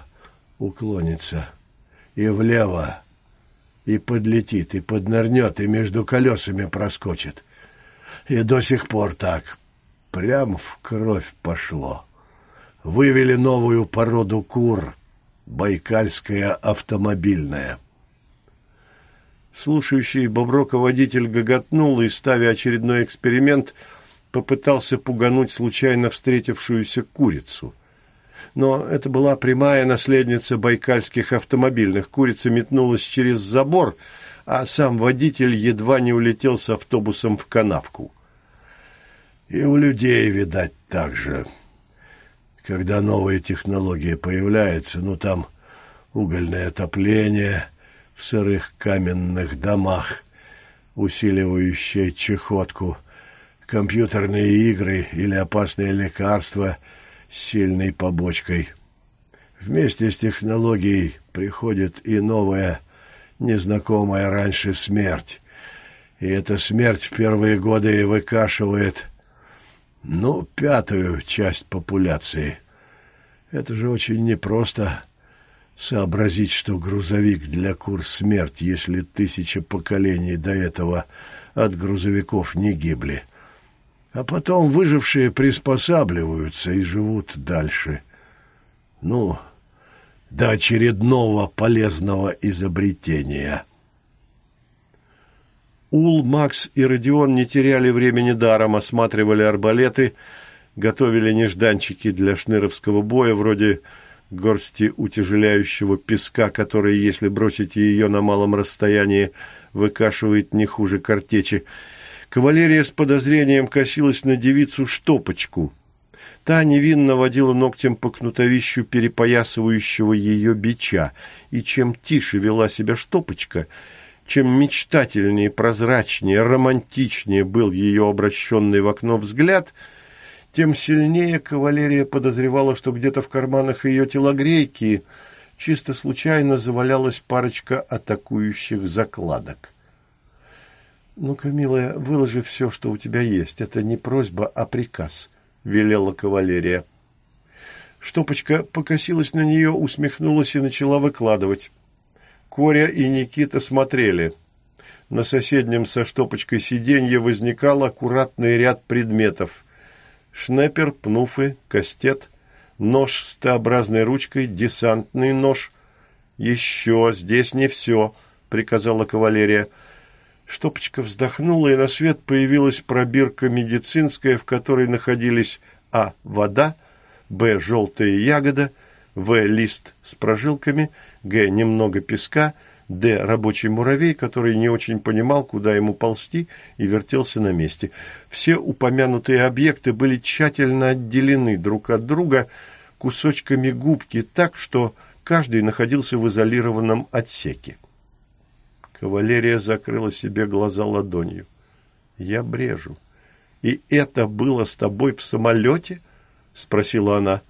уклонится, и влево, и подлетит, и поднырнет, и между колесами проскочит. И до сих пор так. Прям в кровь пошло. Вывели новую породу кур, байкальская автомобильная. Слушающий Боброка водитель гоготнул и, ставя очередной эксперимент, — попытался пугануть случайно встретившуюся курицу. Но это была прямая наследница байкальских автомобильных. Курица метнулась через забор, а сам водитель едва не улетел с автобусом в канавку. И у людей, видать, так же. Когда новая технология появляется, ну там угольное отопление в сырых каменных домах, усиливающее чехотку, компьютерные игры или опасные лекарства с сильной побочкой. Вместе с технологией приходит и новая, незнакомая раньше смерть. И эта смерть в первые годы выкашивает, ну, пятую часть популяции. Это же очень непросто сообразить, что грузовик для кур смерть, если тысяча поколений до этого от грузовиков не гибли. А потом выжившие приспосабливаются и живут дальше. Ну, до очередного полезного изобретения. Ул, Макс и Родион не теряли времени даром, осматривали арбалеты, готовили нежданчики для шныровского боя, вроде горсти утяжеляющего песка, который, если бросить ее на малом расстоянии, выкашивает не хуже картечи. Кавалерия с подозрением косилась на девицу Штопочку. Та невинно водила ногтем по кнутовищу перепоясывающего ее бича, и чем тише вела себя Штопочка, чем мечтательнее, прозрачнее, романтичнее был ее обращенный в окно взгляд — тем сильнее кавалерия подозревала, что где-то в карманах ее телогрейки чисто случайно завалялась парочка атакующих закладок. «Ну-ка, милая, выложи все, что у тебя есть. Это не просьба, а приказ», — велела кавалерия. Штопочка покосилась на нее, усмехнулась и начала выкладывать. Коря и Никита смотрели. На соседнем со штопочкой сиденье возникал аккуратный ряд предметов шнепер, пнуфы, кастет, нож с Т-образной ручкой, десантный нож. «Еще, здесь не все», — приказала кавалерия. Штопочка вздохнула, и на свет появилась пробирка медицинская, в которой находились а. вода, б. желтая ягода, в. лист с прожилками, г. немного песка, д. рабочий муравей, который не очень понимал, куда ему ползти, и вертелся на месте. Все упомянутые объекты были тщательно отделены друг от друга кусочками губки так, что каждый находился в изолированном отсеке. Кавалерия закрыла себе глаза ладонью. «Я брежу. И это было с тобой в самолете?» — спросила она.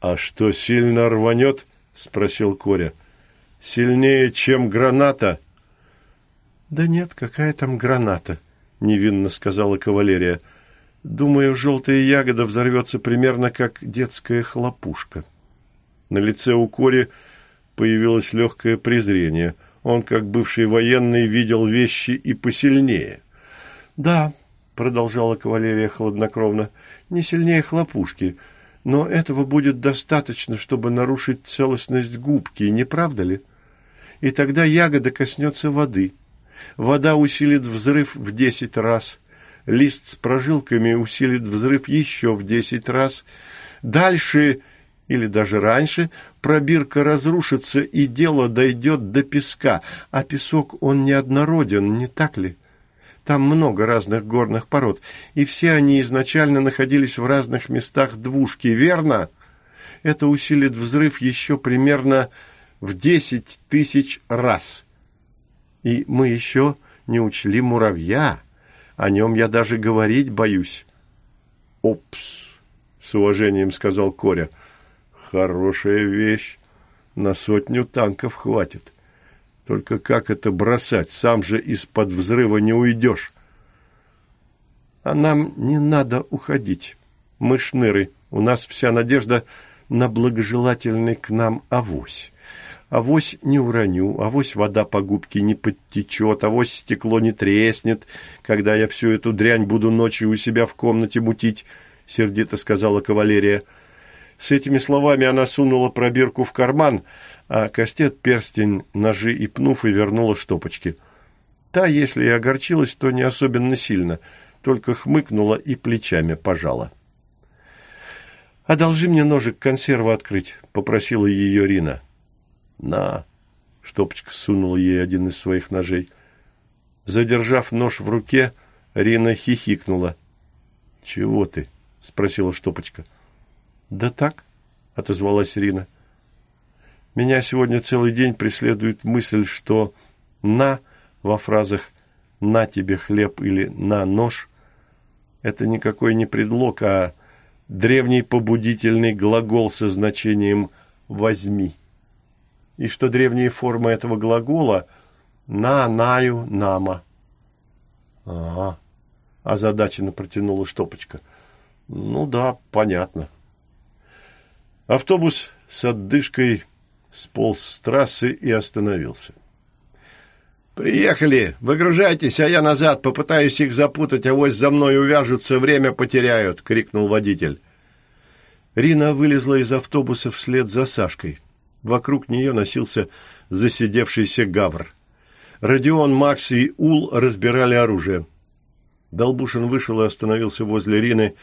«А что, сильно рванет?» — спросил Коря. — Сильнее, чем граната? Да нет, какая там граната, невинно сказала кавалерия. Думаю, желтая ягода взорвется примерно как детская хлопушка. На лице у Кори появилось легкое презрение. Он, как бывший военный, видел вещи и посильнее. «Да», — продолжала кавалерия хладнокровно, — «не сильнее хлопушки, но этого будет достаточно, чтобы нарушить целостность губки, не правда ли?» и тогда ягода коснется воды. Вода усилит взрыв в десять раз. Лист с прожилками усилит взрыв еще в десять раз. Дальше, или даже раньше, пробирка разрушится, и дело дойдет до песка. А песок, он неоднороден, не так ли? Там много разных горных пород, и все они изначально находились в разных местах двушки, верно? Это усилит взрыв еще примерно в десять тысяч раз. И мы еще не учли муравья. О нем я даже говорить боюсь. «Опс!» — с уважением сказал Коря. «Хорошая вещь. На сотню танков хватит. Только как это бросать? Сам же из-под взрыва не уйдешь». «А нам не надо уходить. Мы шныры. У нас вся надежда на благожелательный к нам авось». Авось не уроню, авось вода по губке не подтечет, авось стекло не треснет, когда я всю эту дрянь буду ночью у себя в комнате мутить, — сердито сказала кавалерия. С этими словами она сунула пробирку в карман, а кастет, перстень, ножи и пнув и вернула штопочки. Та, если и огорчилась, то не особенно сильно, только хмыкнула и плечами пожала. «Одолжи мне ножик консерву открыть», — попросила ее Рина. «На!» — Штопочка сунула ей один из своих ножей. Задержав нож в руке, Рина хихикнула. «Чего ты?» — спросила Штопочка. «Да так», — отозвалась Рина. Меня сегодня целый день преследует мысль, что «на» во фразах «на тебе хлеб» или «на нож» – это никакой не предлог, а древний побудительный глагол со значением «возьми». И что древние формы этого глагола «на», «наю», «нама». «Ага», – озадаченно протянула штопочка. «Ну да, понятно». Автобус с отдышкой сполз с трассы и остановился. «Приехали! Выгружайтесь, а я назад попытаюсь их запутать, а вось за мной увяжутся, время потеряют!» — крикнул водитель. Рина вылезла из автобуса вслед за Сашкой. Вокруг нее носился засидевшийся гавр. Родион, Макс и Ул разбирали оружие. Долбушин вышел и остановился возле Рины,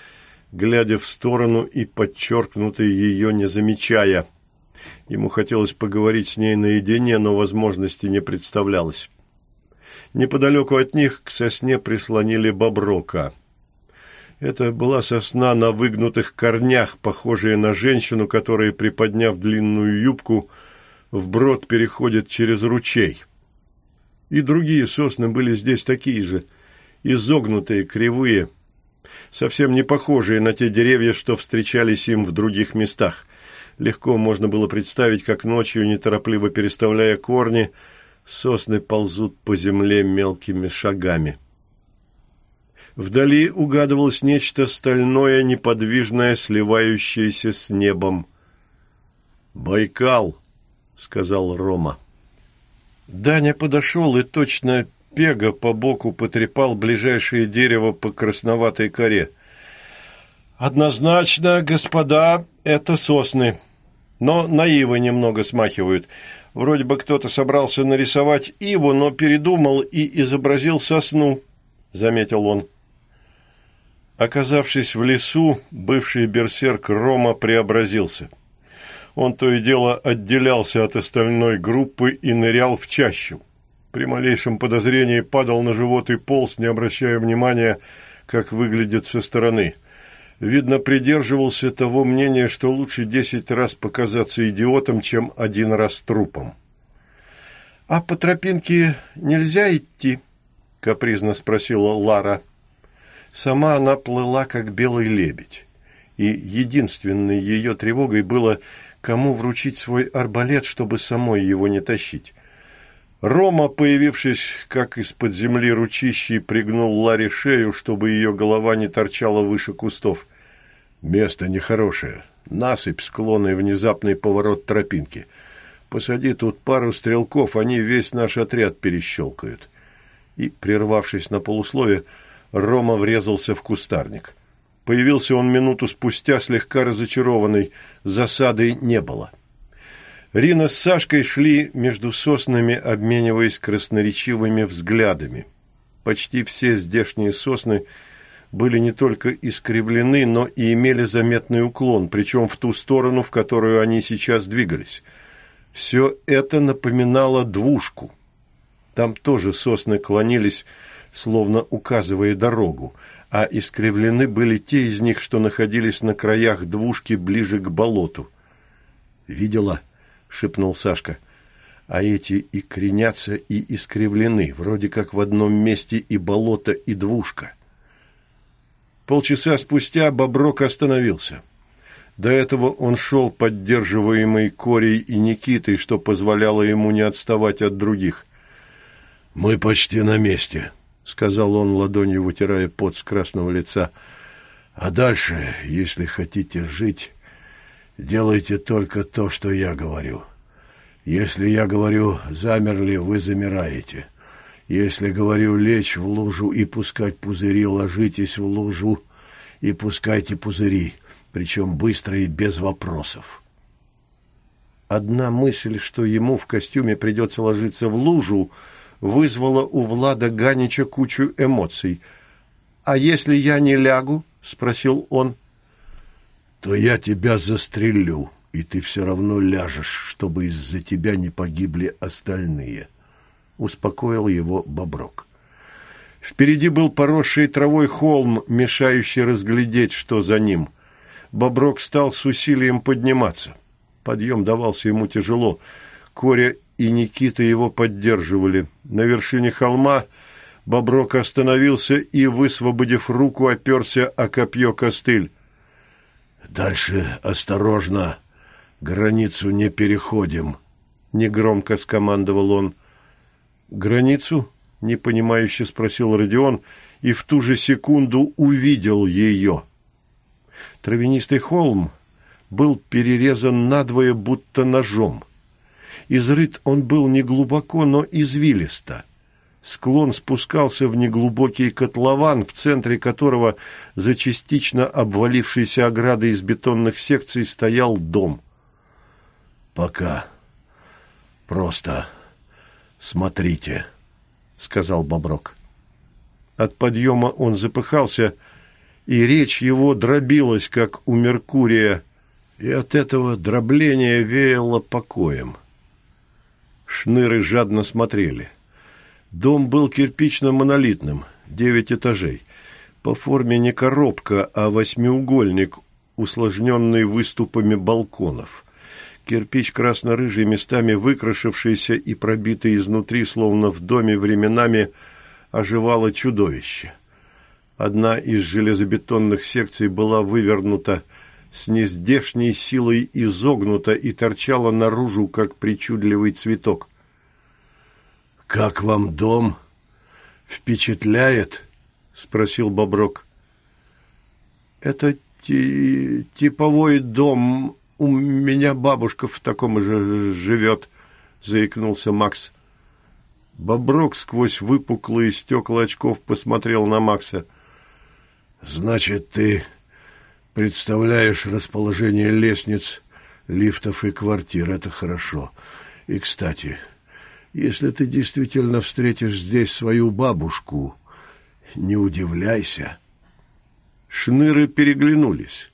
глядя в сторону и подчеркнуто ее не замечая. Ему хотелось поговорить с ней наедине, но возможности не представлялось. Неподалеку от них к сосне прислонили боброка. Это была сосна на выгнутых корнях, похожая на женщину, которая, приподняв длинную юбку, вброд переходит через ручей. И другие сосны были здесь такие же, изогнутые, кривые, совсем не похожие на те деревья, что встречались им в других местах. Легко можно было представить, как ночью, неторопливо переставляя корни, сосны ползут по земле мелкими шагами. Вдали угадывалось нечто стальное, неподвижное, сливающееся с небом. «Байкал», — сказал Рома. Даня подошел и точно пега по боку потрепал ближайшее дерево по красноватой коре. «Однозначно, господа, это сосны, но на ивы немного смахивают. Вроде бы кто-то собрался нарисовать иву, но передумал и изобразил сосну», — заметил он. Оказавшись в лесу, бывший берсерк Рома преобразился. Он то и дело отделялся от остальной группы и нырял в чащу. При малейшем подозрении падал на живот и полз, не обращая внимания, как выглядит со стороны. Видно, придерживался того мнения, что лучше десять раз показаться идиотом, чем один раз трупом. «А по тропинке нельзя идти?» — капризно спросила Лара. Сама она плыла, как белый лебедь, и единственной ее тревогой было, кому вручить свой арбалет, чтобы самой его не тащить. Рома, появившись как из-под земли ручищей, пригнул Ларе шею, чтобы ее голова не торчала выше кустов. Место нехорошее. Насыпь, склоны и внезапный поворот тропинки. Посади тут пару стрелков, они весь наш отряд перещелкают. И, прервавшись на полуслове, Рома врезался в кустарник. Появился он минуту спустя, слегка разочарованный. Засады не было. — Рина с Сашкой шли между соснами, обмениваясь красноречивыми взглядами. Почти все здешние сосны были не только искривлены, но и имели заметный уклон, причем в ту сторону, в которую они сейчас двигались. Все это напоминало двушку. Там тоже сосны клонились, словно указывая дорогу, а искривлены были те из них, что находились на краях двушки ближе к болоту. «Видела?» Шепнул Сашка. А эти и кренятся, и искривлены, вроде как в одном месте и болото, и двушка. Полчаса спустя Боброк остановился. До этого он шел, поддерживаемый Корей и Никитой, что позволяло ему не отставать от других. «Мы почти на месте», — сказал он, ладонью вытирая пот с красного лица. «А дальше, если хотите жить, Делайте только то, что я говорю. Если я говорю «замерли», вы замираете. Если говорю «лечь в лужу и пускать пузыри», ложитесь в лужу и пускайте пузыри, причем быстро и без вопросов. Одна мысль, что ему в костюме придется ложиться в лужу, вызвала у Влада Ганича кучу эмоций. «А если я не лягу?» — спросил он то я тебя застрелю, и ты все равно ляжешь, чтобы из-за тебя не погибли остальные», — успокоил его Боброк. Впереди был поросший травой холм, мешающий разглядеть, что за ним. Боброк стал с усилием подниматься. Подъем давался ему тяжело. Коря и Никита его поддерживали. На вершине холма Боброк остановился и, высвободив руку, оперся о копье костыль. «Дальше осторожно, границу не переходим», — негромко скомандовал он. «Границу?» — непонимающе спросил Родион, и в ту же секунду увидел ее. Травянистый холм был перерезан надвое, будто ножом. Изрыт он был не глубоко, но извилисто. Склон спускался в неглубокий котлован, в центре которого за частично обвалившейся оградой из бетонных секций стоял дом. «Пока. Просто смотрите», — сказал Боброк. От подъема он запыхался, и речь его дробилась, как у Меркурия, и от этого дробления веяло покоем. Шныры жадно смотрели — Дом был кирпично-монолитным, девять этажей. По форме не коробка, а восьмиугольник, усложненный выступами балконов. Кирпич красно-рыжий, местами выкрашившийся и пробитый изнутри, словно в доме временами оживало чудовище. Одна из железобетонных секций была вывернута, с нездешней силой изогнута и торчала наружу, как причудливый цветок. «Как вам дом? Впечатляет?» — спросил Боброк. «Это ти типовой дом. У меня бабушка в таком же живет», — заикнулся Макс. Боброк сквозь выпуклые стекла очков посмотрел на Макса. «Значит, ты представляешь расположение лестниц, лифтов и квартир. Это хорошо. И, кстати, если ты действительно встретишь здесь свою бабушку, не удивляйся. Шныры переглянулись.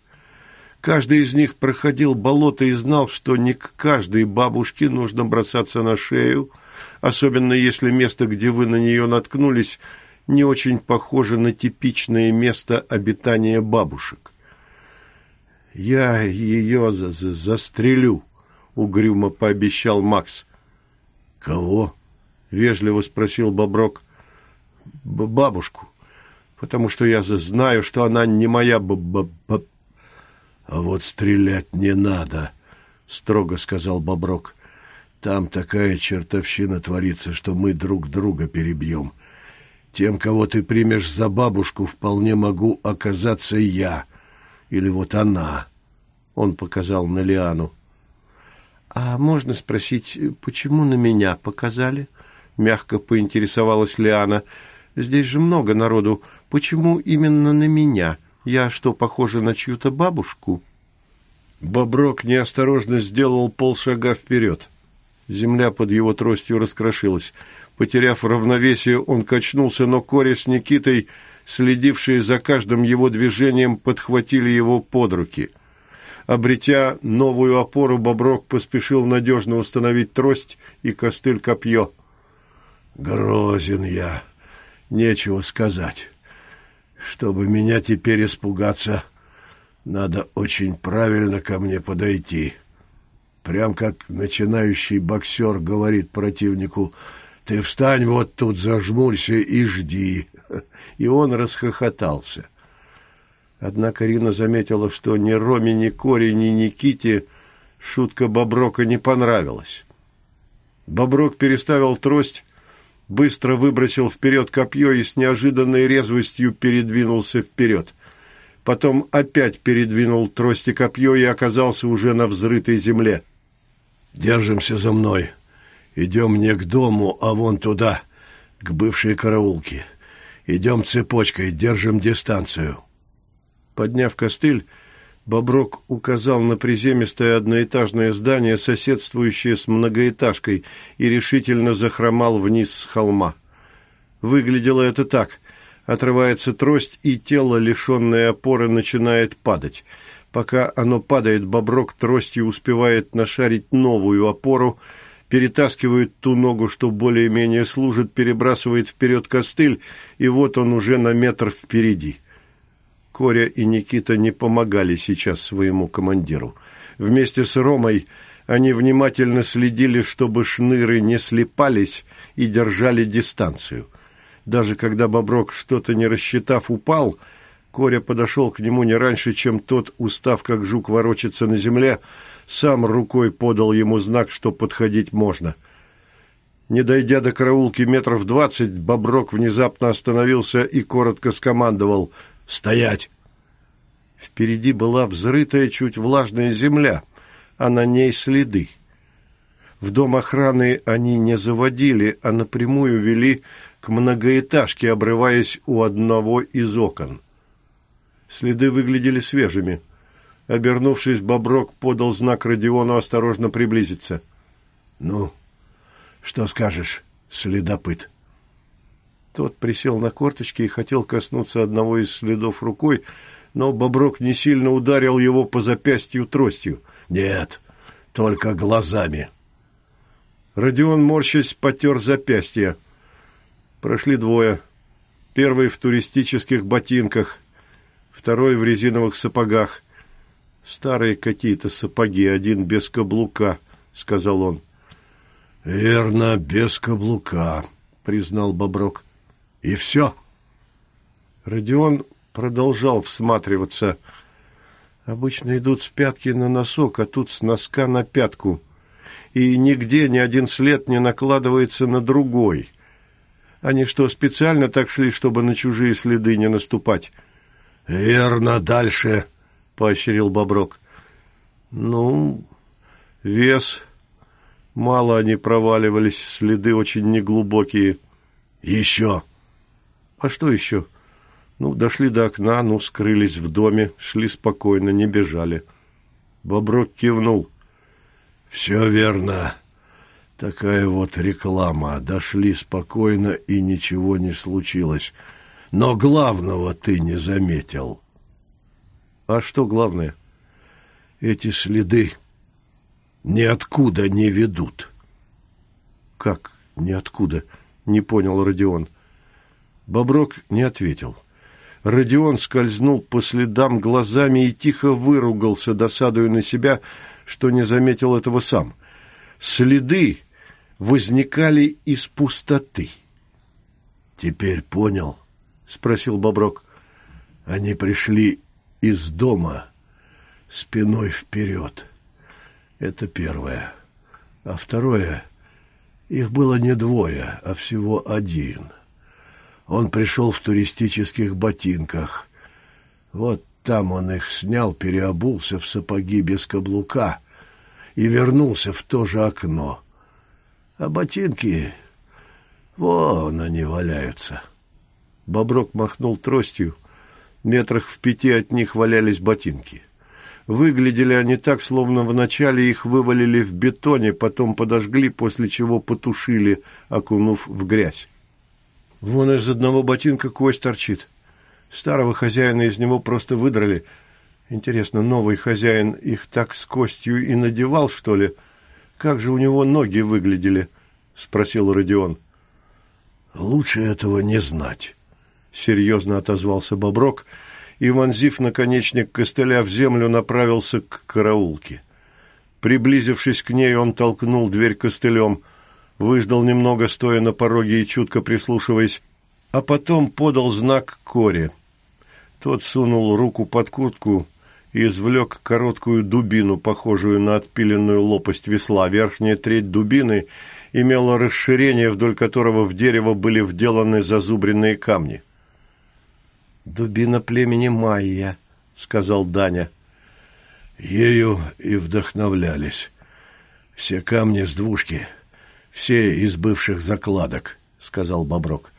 Каждый из них проходил болото и знал, что не к каждой бабушке нужно бросаться на шею, особенно если место, где вы на нее наткнулись, не очень похоже на типичное место обитания бабушек. «Я ее за -за застрелю», — угрюмо пообещал Макс. «Кого?» — вежливо спросил Боброк. «Бабушку, потому что я знаю, что она не моя баб... баб...» «А вот стрелять не надо», — строго сказал Боброк. «Там такая чертовщина творится, что мы друг друга перебьем. Тем, кого ты примешь за бабушку, вполне могу оказаться я. Или вот она». Он показал на Лиану. «А можно спросить, почему на меня показали?» Мягко поинтересовалась Лиана. «Здесь же много народу. Почему именно на меня? Я что, похожа на чью-то бабушку?» Боброк неосторожно сделал полшага вперед. Земля под его тростью раскрошилась. Потеряв равновесие, он качнулся, но Коре с Никитой, следившие за каждым его движением, подхватили его под руки — Обретя новую опору, Боброк поспешил надежно установить трость и костыль-копье. «Грозен я, нечего сказать. Чтобы меня теперь испугаться, надо очень правильно ко мне подойти. Прям как начинающий боксер говорит противнику, «Ты встань вот тут, зажмурься и жди». *laughs* И он расхохотался. — Однако Рина заметила, что ни Роме, ни Коре, ни Никите шутка Боброка не понравилась. Боброк переставил трость, быстро выбросил вперед копье и с неожиданной резвостью передвинулся вперед. Потом опять передвинул трость и копье и оказался уже на взрытой земле. «Держимся за мной. Идем не к дому, а вон туда, к бывшей караулке. Идем цепочкой, держим дистанцию». Подняв костыль, Боброк указал на приземистое одноэтажное здание, соседствующее с многоэтажкой, и решительно захромал вниз с холма. Выглядело это так. Отрывается трость, и тело, лишенное опоры, начинает падать. Пока оно падает, Боброк тростью успевает нашарить новую опору, перетаскивает ту ногу, что более-менее служит, перебрасывает вперед костыль, и вот он уже на метр впереди. Коря и Никита не помогали сейчас своему командиру. Вместе с Ромой они внимательно следили, чтобы шныры не слепались и держали дистанцию. Даже когда Боброк, что-то не рассчитав, упал, Коря подошел к нему не раньше, чем тот, устав как жук ворочаться на земле, сам рукой подал ему знак, что подходить можно. Не дойдя до караулки метров двадцать, Боброк внезапно остановился и коротко скомандовал «Стоять!». Впереди была взрытая, чуть влажная земля, а на ней следы. В дом охраны они не заводили, а напрямую вели к многоэтажке, обрываясь у одного из окон. Следы выглядели свежими. Обернувшись, Боброк подал знак Родиону осторожно приблизиться. «Ну, что скажешь, следопыт?» Тот присел на корточки и хотел коснуться одного из следов рукой, но Боброк не сильно ударил его по запястью тростью. «Нет, только глазами». Родион, морщась, потер запястье. Прошли двое. Первый в туристических ботинках, второй в резиновых сапогах. Старые какие-то сапоги, один без каблука, сказал он. Верно, без каблука, признал Боброк. И все. Родион продолжал всматриваться. Обычно идут с пятки на носок, а тут с носка на пятку. И нигде ни один след не накладывается на другой. Они что, специально так шли, чтобы на чужие следы не наступать? — Верно, дальше, — поощрил Боброк. — Ну, вес. Мало они проваливались, следы очень неглубокие. — Еще. — А что еще? Ну, дошли до окна, ну, скрылись в доме, шли спокойно, не бежали. Боброк кивнул. — Все верно. Такая вот реклама. Дошли спокойно, и ничего не случилось. Но главного ты не заметил. А что главное? Эти следы ниоткуда не ведут. Как ниоткуда? Не понял Родион. Боброк не ответил. Родион скользнул по следам глазами и тихо выругался, досадуя на себя, что не заметил этого сам. Следы возникали из пустоты. «Теперь понял?» — спросил Боброк. «Они пришли из дома спиной вперед. Это первое. А второе — их было не двое, а всего один. Он пришел в туристических ботинках. Вот там он их снял, переобулся в сапоги без каблука и вернулся в то же окно» а ботинки... Вон они валяются. Боброк махнул тростью. Метрах в пяти от них валялись ботинки. Выглядели они так, словно вначале их вывалили в бетоне, потом подожгли, после чего потушили, окунув в грязь. Вон из одного ботинка кость торчит. Старого хозяина из него просто выдрали. Интересно, новый хозяин их так с костью и надевал, что ли? — как же у него ноги выглядели? — спросил Родион. — Лучше этого не знать, — серьезно отозвался Боброк, и, вонзив наконечник костыля в землю, направился к караулке. Приблизившись к ней, он толкнул дверь костылем, выждал немного, стоя на пороге и чутко прислушиваясь, а потом подал знак Коре. Тот сунул руку под куртку и извлек короткую дубину, похожую на отпиленную лопасть весла. Верхняя треть дубины имела расширение, вдоль которого в дерево были вделаны зазубренные камни. «Дубина племени Майя», — сказал Даня. «Ею и вдохновлялись. Все камни с двушки, все из бывших закладок», — сказал Боброк.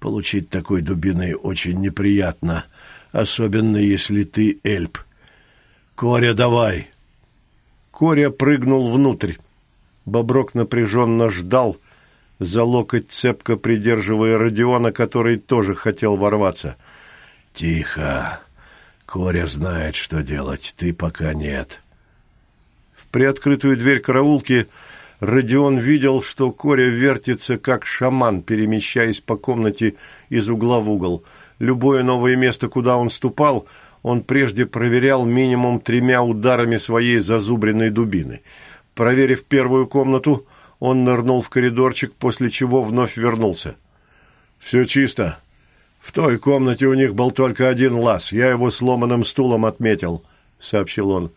«Получить такой дубиной очень неприятно, особенно если ты эльп. «Коря, давай!» Коря прыгнул внутрь. Боброк напряженно ждал, за локоть цепко придерживая Родиона, который тоже хотел ворваться. «Тихо! Коря знает, что делать, ты пока нет». В приоткрытую дверь караулки Родион видел, что Коря вертится, как шаман, перемещаясь по комнате из угла в угол. Любое новое место, куда он ступал — он прежде проверял минимум тремя ударами своей зазубренной дубины. Проверив первую комнату, он нырнул в коридорчик, после чего вновь вернулся. «Все чисто. В той комнате у них был только один лаз. Я его сломанным стулом отметил», — сообщил он.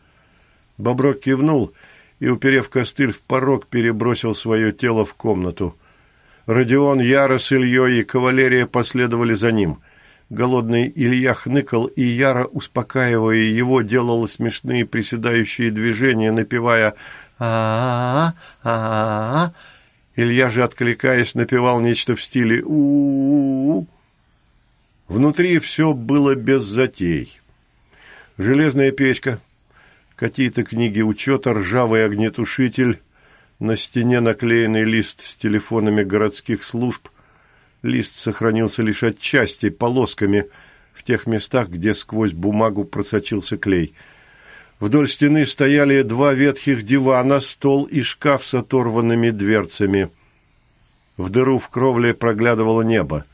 Боброк кивнул и, уперев костыль в порог, перебросил свое тело в комнату. Родион, Яра с Ильей и кавалерия последовали за ним. Голодный Илья хныкал, и Яра, успокаивая его, делала смешные приседающие движения, напевая а а а а Илья же, откликаясь, напевал нечто в стиле у, -у, -у, Внутри все было без затей. Железная печка, какие-то книги учета, ржавый огнетушитель, на стене наклеенный лист с телефонами городских служб. Лист сохранился лишь отчасти, полосками, в тех местах, где сквозь бумагу просочился клей – Вдоль стены стояли два ветхих дивана, стол и шкаф с оторванными дверцами. В дыру в кровле проглядывало небо.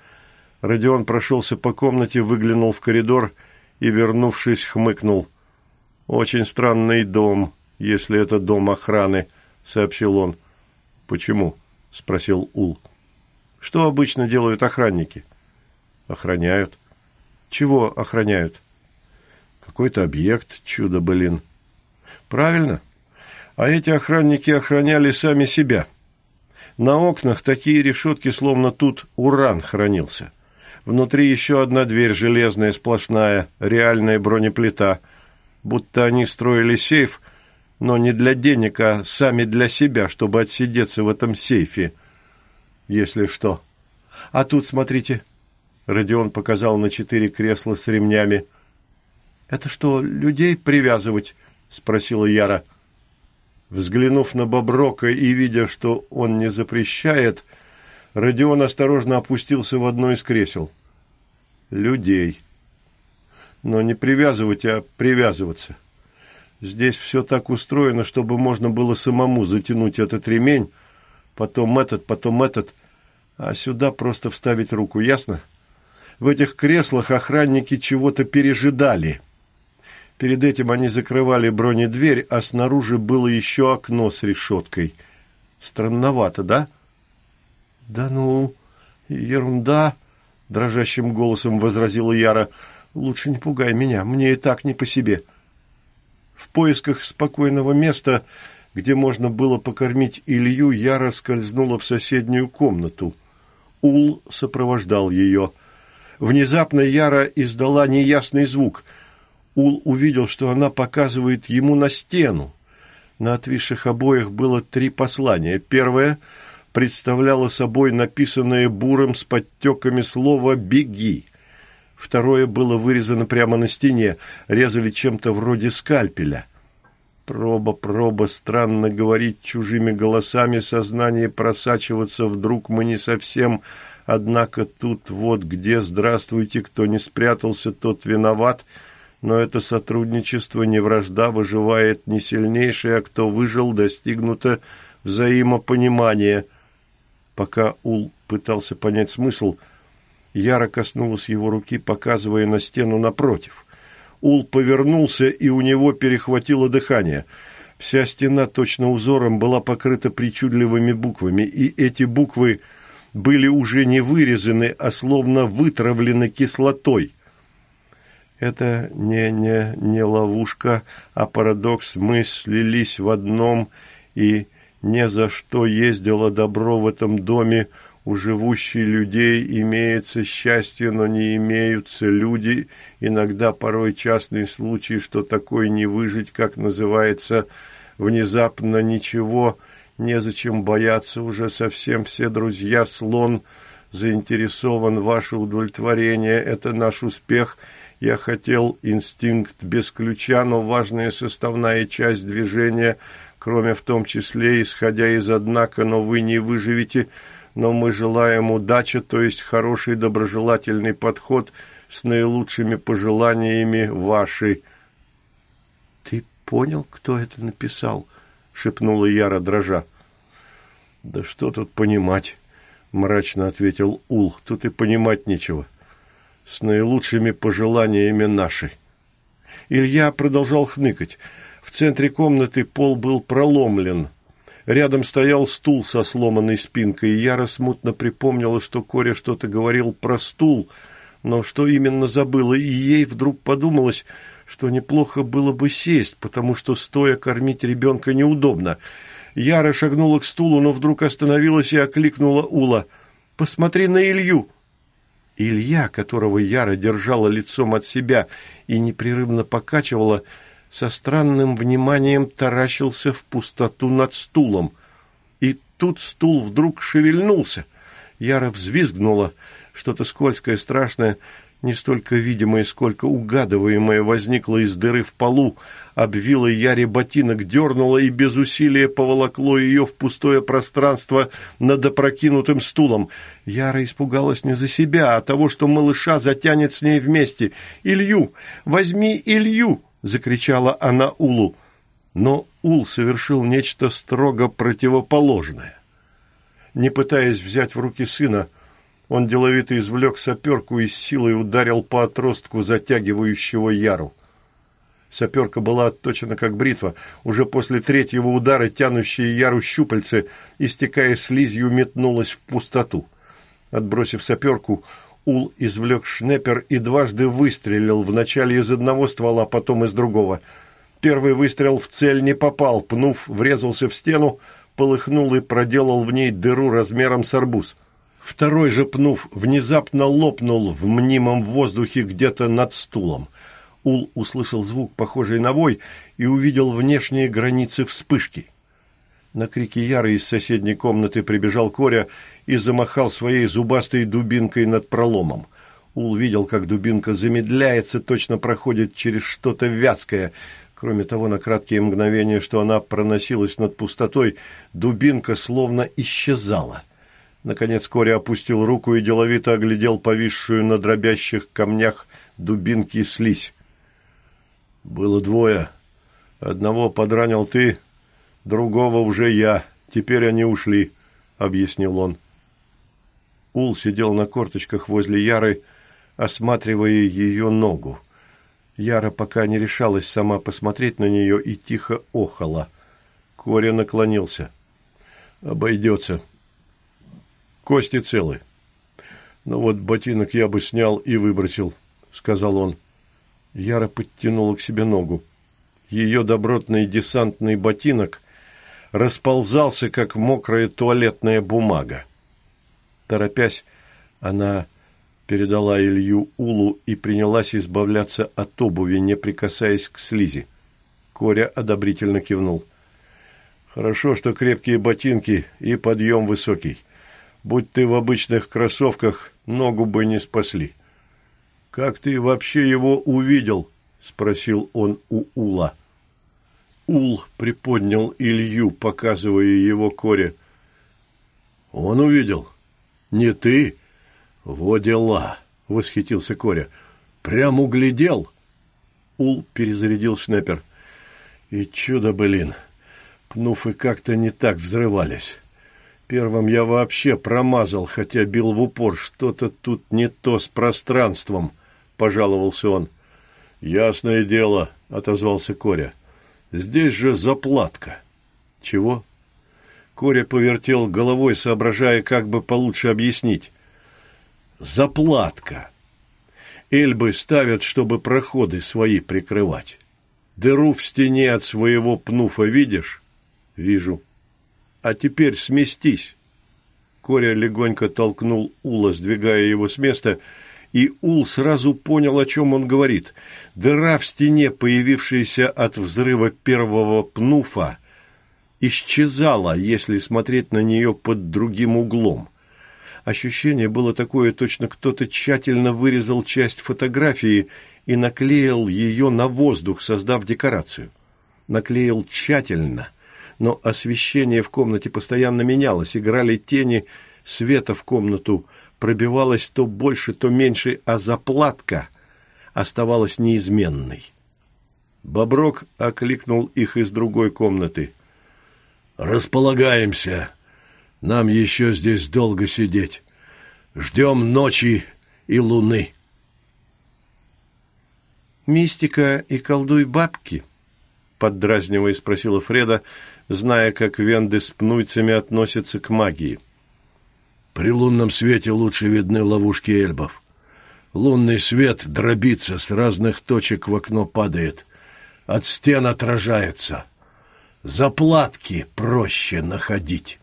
Родион прошелся по комнате, выглянул в коридор и, вернувшись, хмыкнул. «Очень странный дом, если это дом охраны», — сообщил он. «Почему?» — спросил Ул. «Что обычно делают охранники?» «Охраняют». «Чего охраняют?» Какой-то объект, чудо, блин. Правильно. А эти охранники охраняли сами себя. На окнах такие решетки, словно тут уран хранился. Внутри еще одна дверь железная, сплошная, реальная бронеплита. Будто они строили сейф, но не для денег, а сами для себя, чтобы отсидеться в этом сейфе. Если что. А тут, смотрите. Родион показал на четыре кресла с ремнями. «Это что, людей привязывать?» – спросила Яра. Взглянув на Боброка и видя, что он не запрещает, Родион осторожно опустился в одно из кресел. «Людей. Но не привязывать, а привязываться. Здесь все так устроено, чтобы можно было самому затянуть этот ремень, потом этот, потом этот, а сюда просто вставить руку, ясно? В этих креслах охранники чего-то пережидали». Перед этим они закрывали бронедверь, а снаружи было еще окно с решеткой. Странновато, да? — Да ну, ерунда, — дрожащим голосом возразила Яра. — Лучше не пугай меня, мне и так не по себе. В поисках спокойного места, где можно было покормить Илью, Яра скользнула в соседнюю комнату. Ул сопровождал ее. Внезапно Яра издала неясный звук — Ул увидел, что она показывает ему на стену. На отвисших обоях было три послания. Первое представляло собой написанное буром с подтеками слово «беги». Второе было вырезано прямо на стене, резали чем-то вроде скальпеля. Проба, проба, странно говорить чужими голосами, сознание просачиваться вдруг мы не совсем... Однако тут вот где «Здравствуйте, кто не спрятался, тот виноват», но это сотрудничество не вражда выживает не сильнейший, а кто выжил, достигнуто взаимопонимание. Пока Ул пытался понять смысл, Яра коснулась его руки, показывая на стену напротив. Ул повернулся, и у него перехватило дыхание. Вся стена точно узором была покрыта причудливыми буквами, и эти буквы были уже не вырезаны, а словно вытравлены кислотой. Это не, не, не ловушка, а парадокс. Мы слились в одном, и не за что ездило добро в этом доме. У живущих людей имеется счастье, но не имеются люди. Иногда порой частные случаи, что такое не выжить, как называется, внезапно ничего, незачем бояться, уже совсем. Все друзья, слон заинтересован, ваше удовлетворение, это наш успех – я хотел инстинкт без ключа, но важная составная часть движения, кроме в том числе, исходя из однако, но вы не выживете, но мы желаем удачи, то есть хороший доброжелательный подход с наилучшими пожеланиями вашей. «Ты понял, кто это написал?» — шепнула Яра, дрожа. «Да что тут понимать?» — мрачно ответил Ул. «Тут и понимать нечего с наилучшими пожеланиями нашей. Илья продолжал хныкать. В центре комнаты пол был проломлен. Рядом стоял стул со сломанной спинкой, и Яра смутно припомнила, что Коря что-то говорил про стул, но что именно забыла, и ей вдруг подумалось, что неплохо было бы сесть, потому что стоя кормить ребенка неудобно. Яра шагнула к стулу, но вдруг остановилась и окликнула Ула. «Посмотри на Илью!» Илья, которого Яра держала лицом от себя и непрерывно покачивала, со странным вниманием таращился в пустоту над стулом. И тут стул вдруг шевельнулся. Яра взвизгнула. Что-то скользкое, страшное, не столько видимое, сколько угадываемое, возникло из дыры в полу, обвило Яре ботинок, дернуло и без усилия поволокло ее в пустое пространство над опрокинутым стулом. Яра испугалась не за себя, а того, что малыша затянет с ней вместе. «Илью! Возьми Илью!» — закричала она Улу. Но Ул совершил нечто строго противоположное. Не пытаясь взять в руки сына, он деловито извлек саперку и с силой ударил по отростку затягивающего яру. Саперка была отточена как бритва. Уже после третьего удара тянущие яру щупальце, истекая слизью, метнулась в пустоту. Отбросив саперку, Ул извлек шнепер и дважды выстрелил, вначале из одного ствола, потом из другого. Первый выстрел в цель не попал, пнув, врезался в стену, полыхнул и проделал в ней дыру размером с арбуз. Второй же, пнув, внезапно лопнул в мнимом воздухе где-то над стулом. Ул услышал звук, похожий на вой, и увидел внешние границы вспышки. На крики Яры из соседней комнаты прибежал Коря и замахал своей зубастой дубинкой над проломом. Ул видел, как дубинка замедляется, точно проходит через что-то вязкое. Кроме того, на краткие мгновения, что она проносилась над пустотой, дубинка словно исчезала — Наконец Коря опустил руку и деловито оглядел повисшую на дробящих камнях дубинки слизь. «Было двое. Одного подранил ты, другого уже я. Теперь они ушли», — объяснил он. Ул сидел на корточках возле Яры, осматривая ее ногу. Яра пока не решалась сама посмотреть на нее и тихо охала. Коря наклонился. «Обойдется», Кости целы. Но вот ботинок я бы снял и выбросил, сказал он. Яра подтянула к себе ногу. Ее добротный десантный ботинок расползался, как мокрая туалетная бумага. Торопясь, она передала Илью Улу и принялась избавляться от обуви, не прикасаясь к слизи. Коря одобрительно кивнул. «Хорошо, что крепкие ботинки и подъем высокий. Будь ты в обычных кроссовках, ногу бы не спасли. Как ты вообще его увидел? спросил он у Ула. Ул приподнял Илью, показывая его коре. Он увидел. Не ты? Во дела, восхитился Коря. Прям углядел. Ул перезарядил шнепер. И чудо, блин. Пнув и как-то не так взрывались. Первым я вообще промазал, хотя бил в упор. Что-то тут не то с пространством, — пожаловался он. — Ясное дело, — отозвался Коря. — Здесь же заплатка. — Чего? Коря повертел головой, соображая, как бы получше объяснить. — Заплатка. Эльбы ставят, чтобы проходы свои прикрывать. Дыру в стене от своего пнуфа видишь? — Вижу. — а теперь сместись. Коря легонько толкнул Ула, сдвигая его с места, и Ул сразу понял, о чем он говорит. Дыра в стене, появившаяся от взрыва первого пнуфа, исчезала, если смотреть на нее под другим углом. Ощущение было такое, точно кто-то тщательно вырезал часть фотографии и наклеил ее на воздух, создав декорацию. Наклеил тщательно, но освещение в комнате постоянно менялось, играли тени, света в комнату пробивалось то больше, то меньше, а заплатка оставалась неизменной. Боброк окликнул их из другой комнаты. «Располагаемся. Нам еще здесь долго сидеть. Ждем ночи и луны». «Мистика и колдуй бабки?» — поддразнивая спросила Фреда, зная, как венды с пнуйцами относятся к магии. «При лунном свете лучше видны ловушки эльбов. Лунный свет дробится, с разных точек в окно падает, от стен отражается. Заплатки проще находить».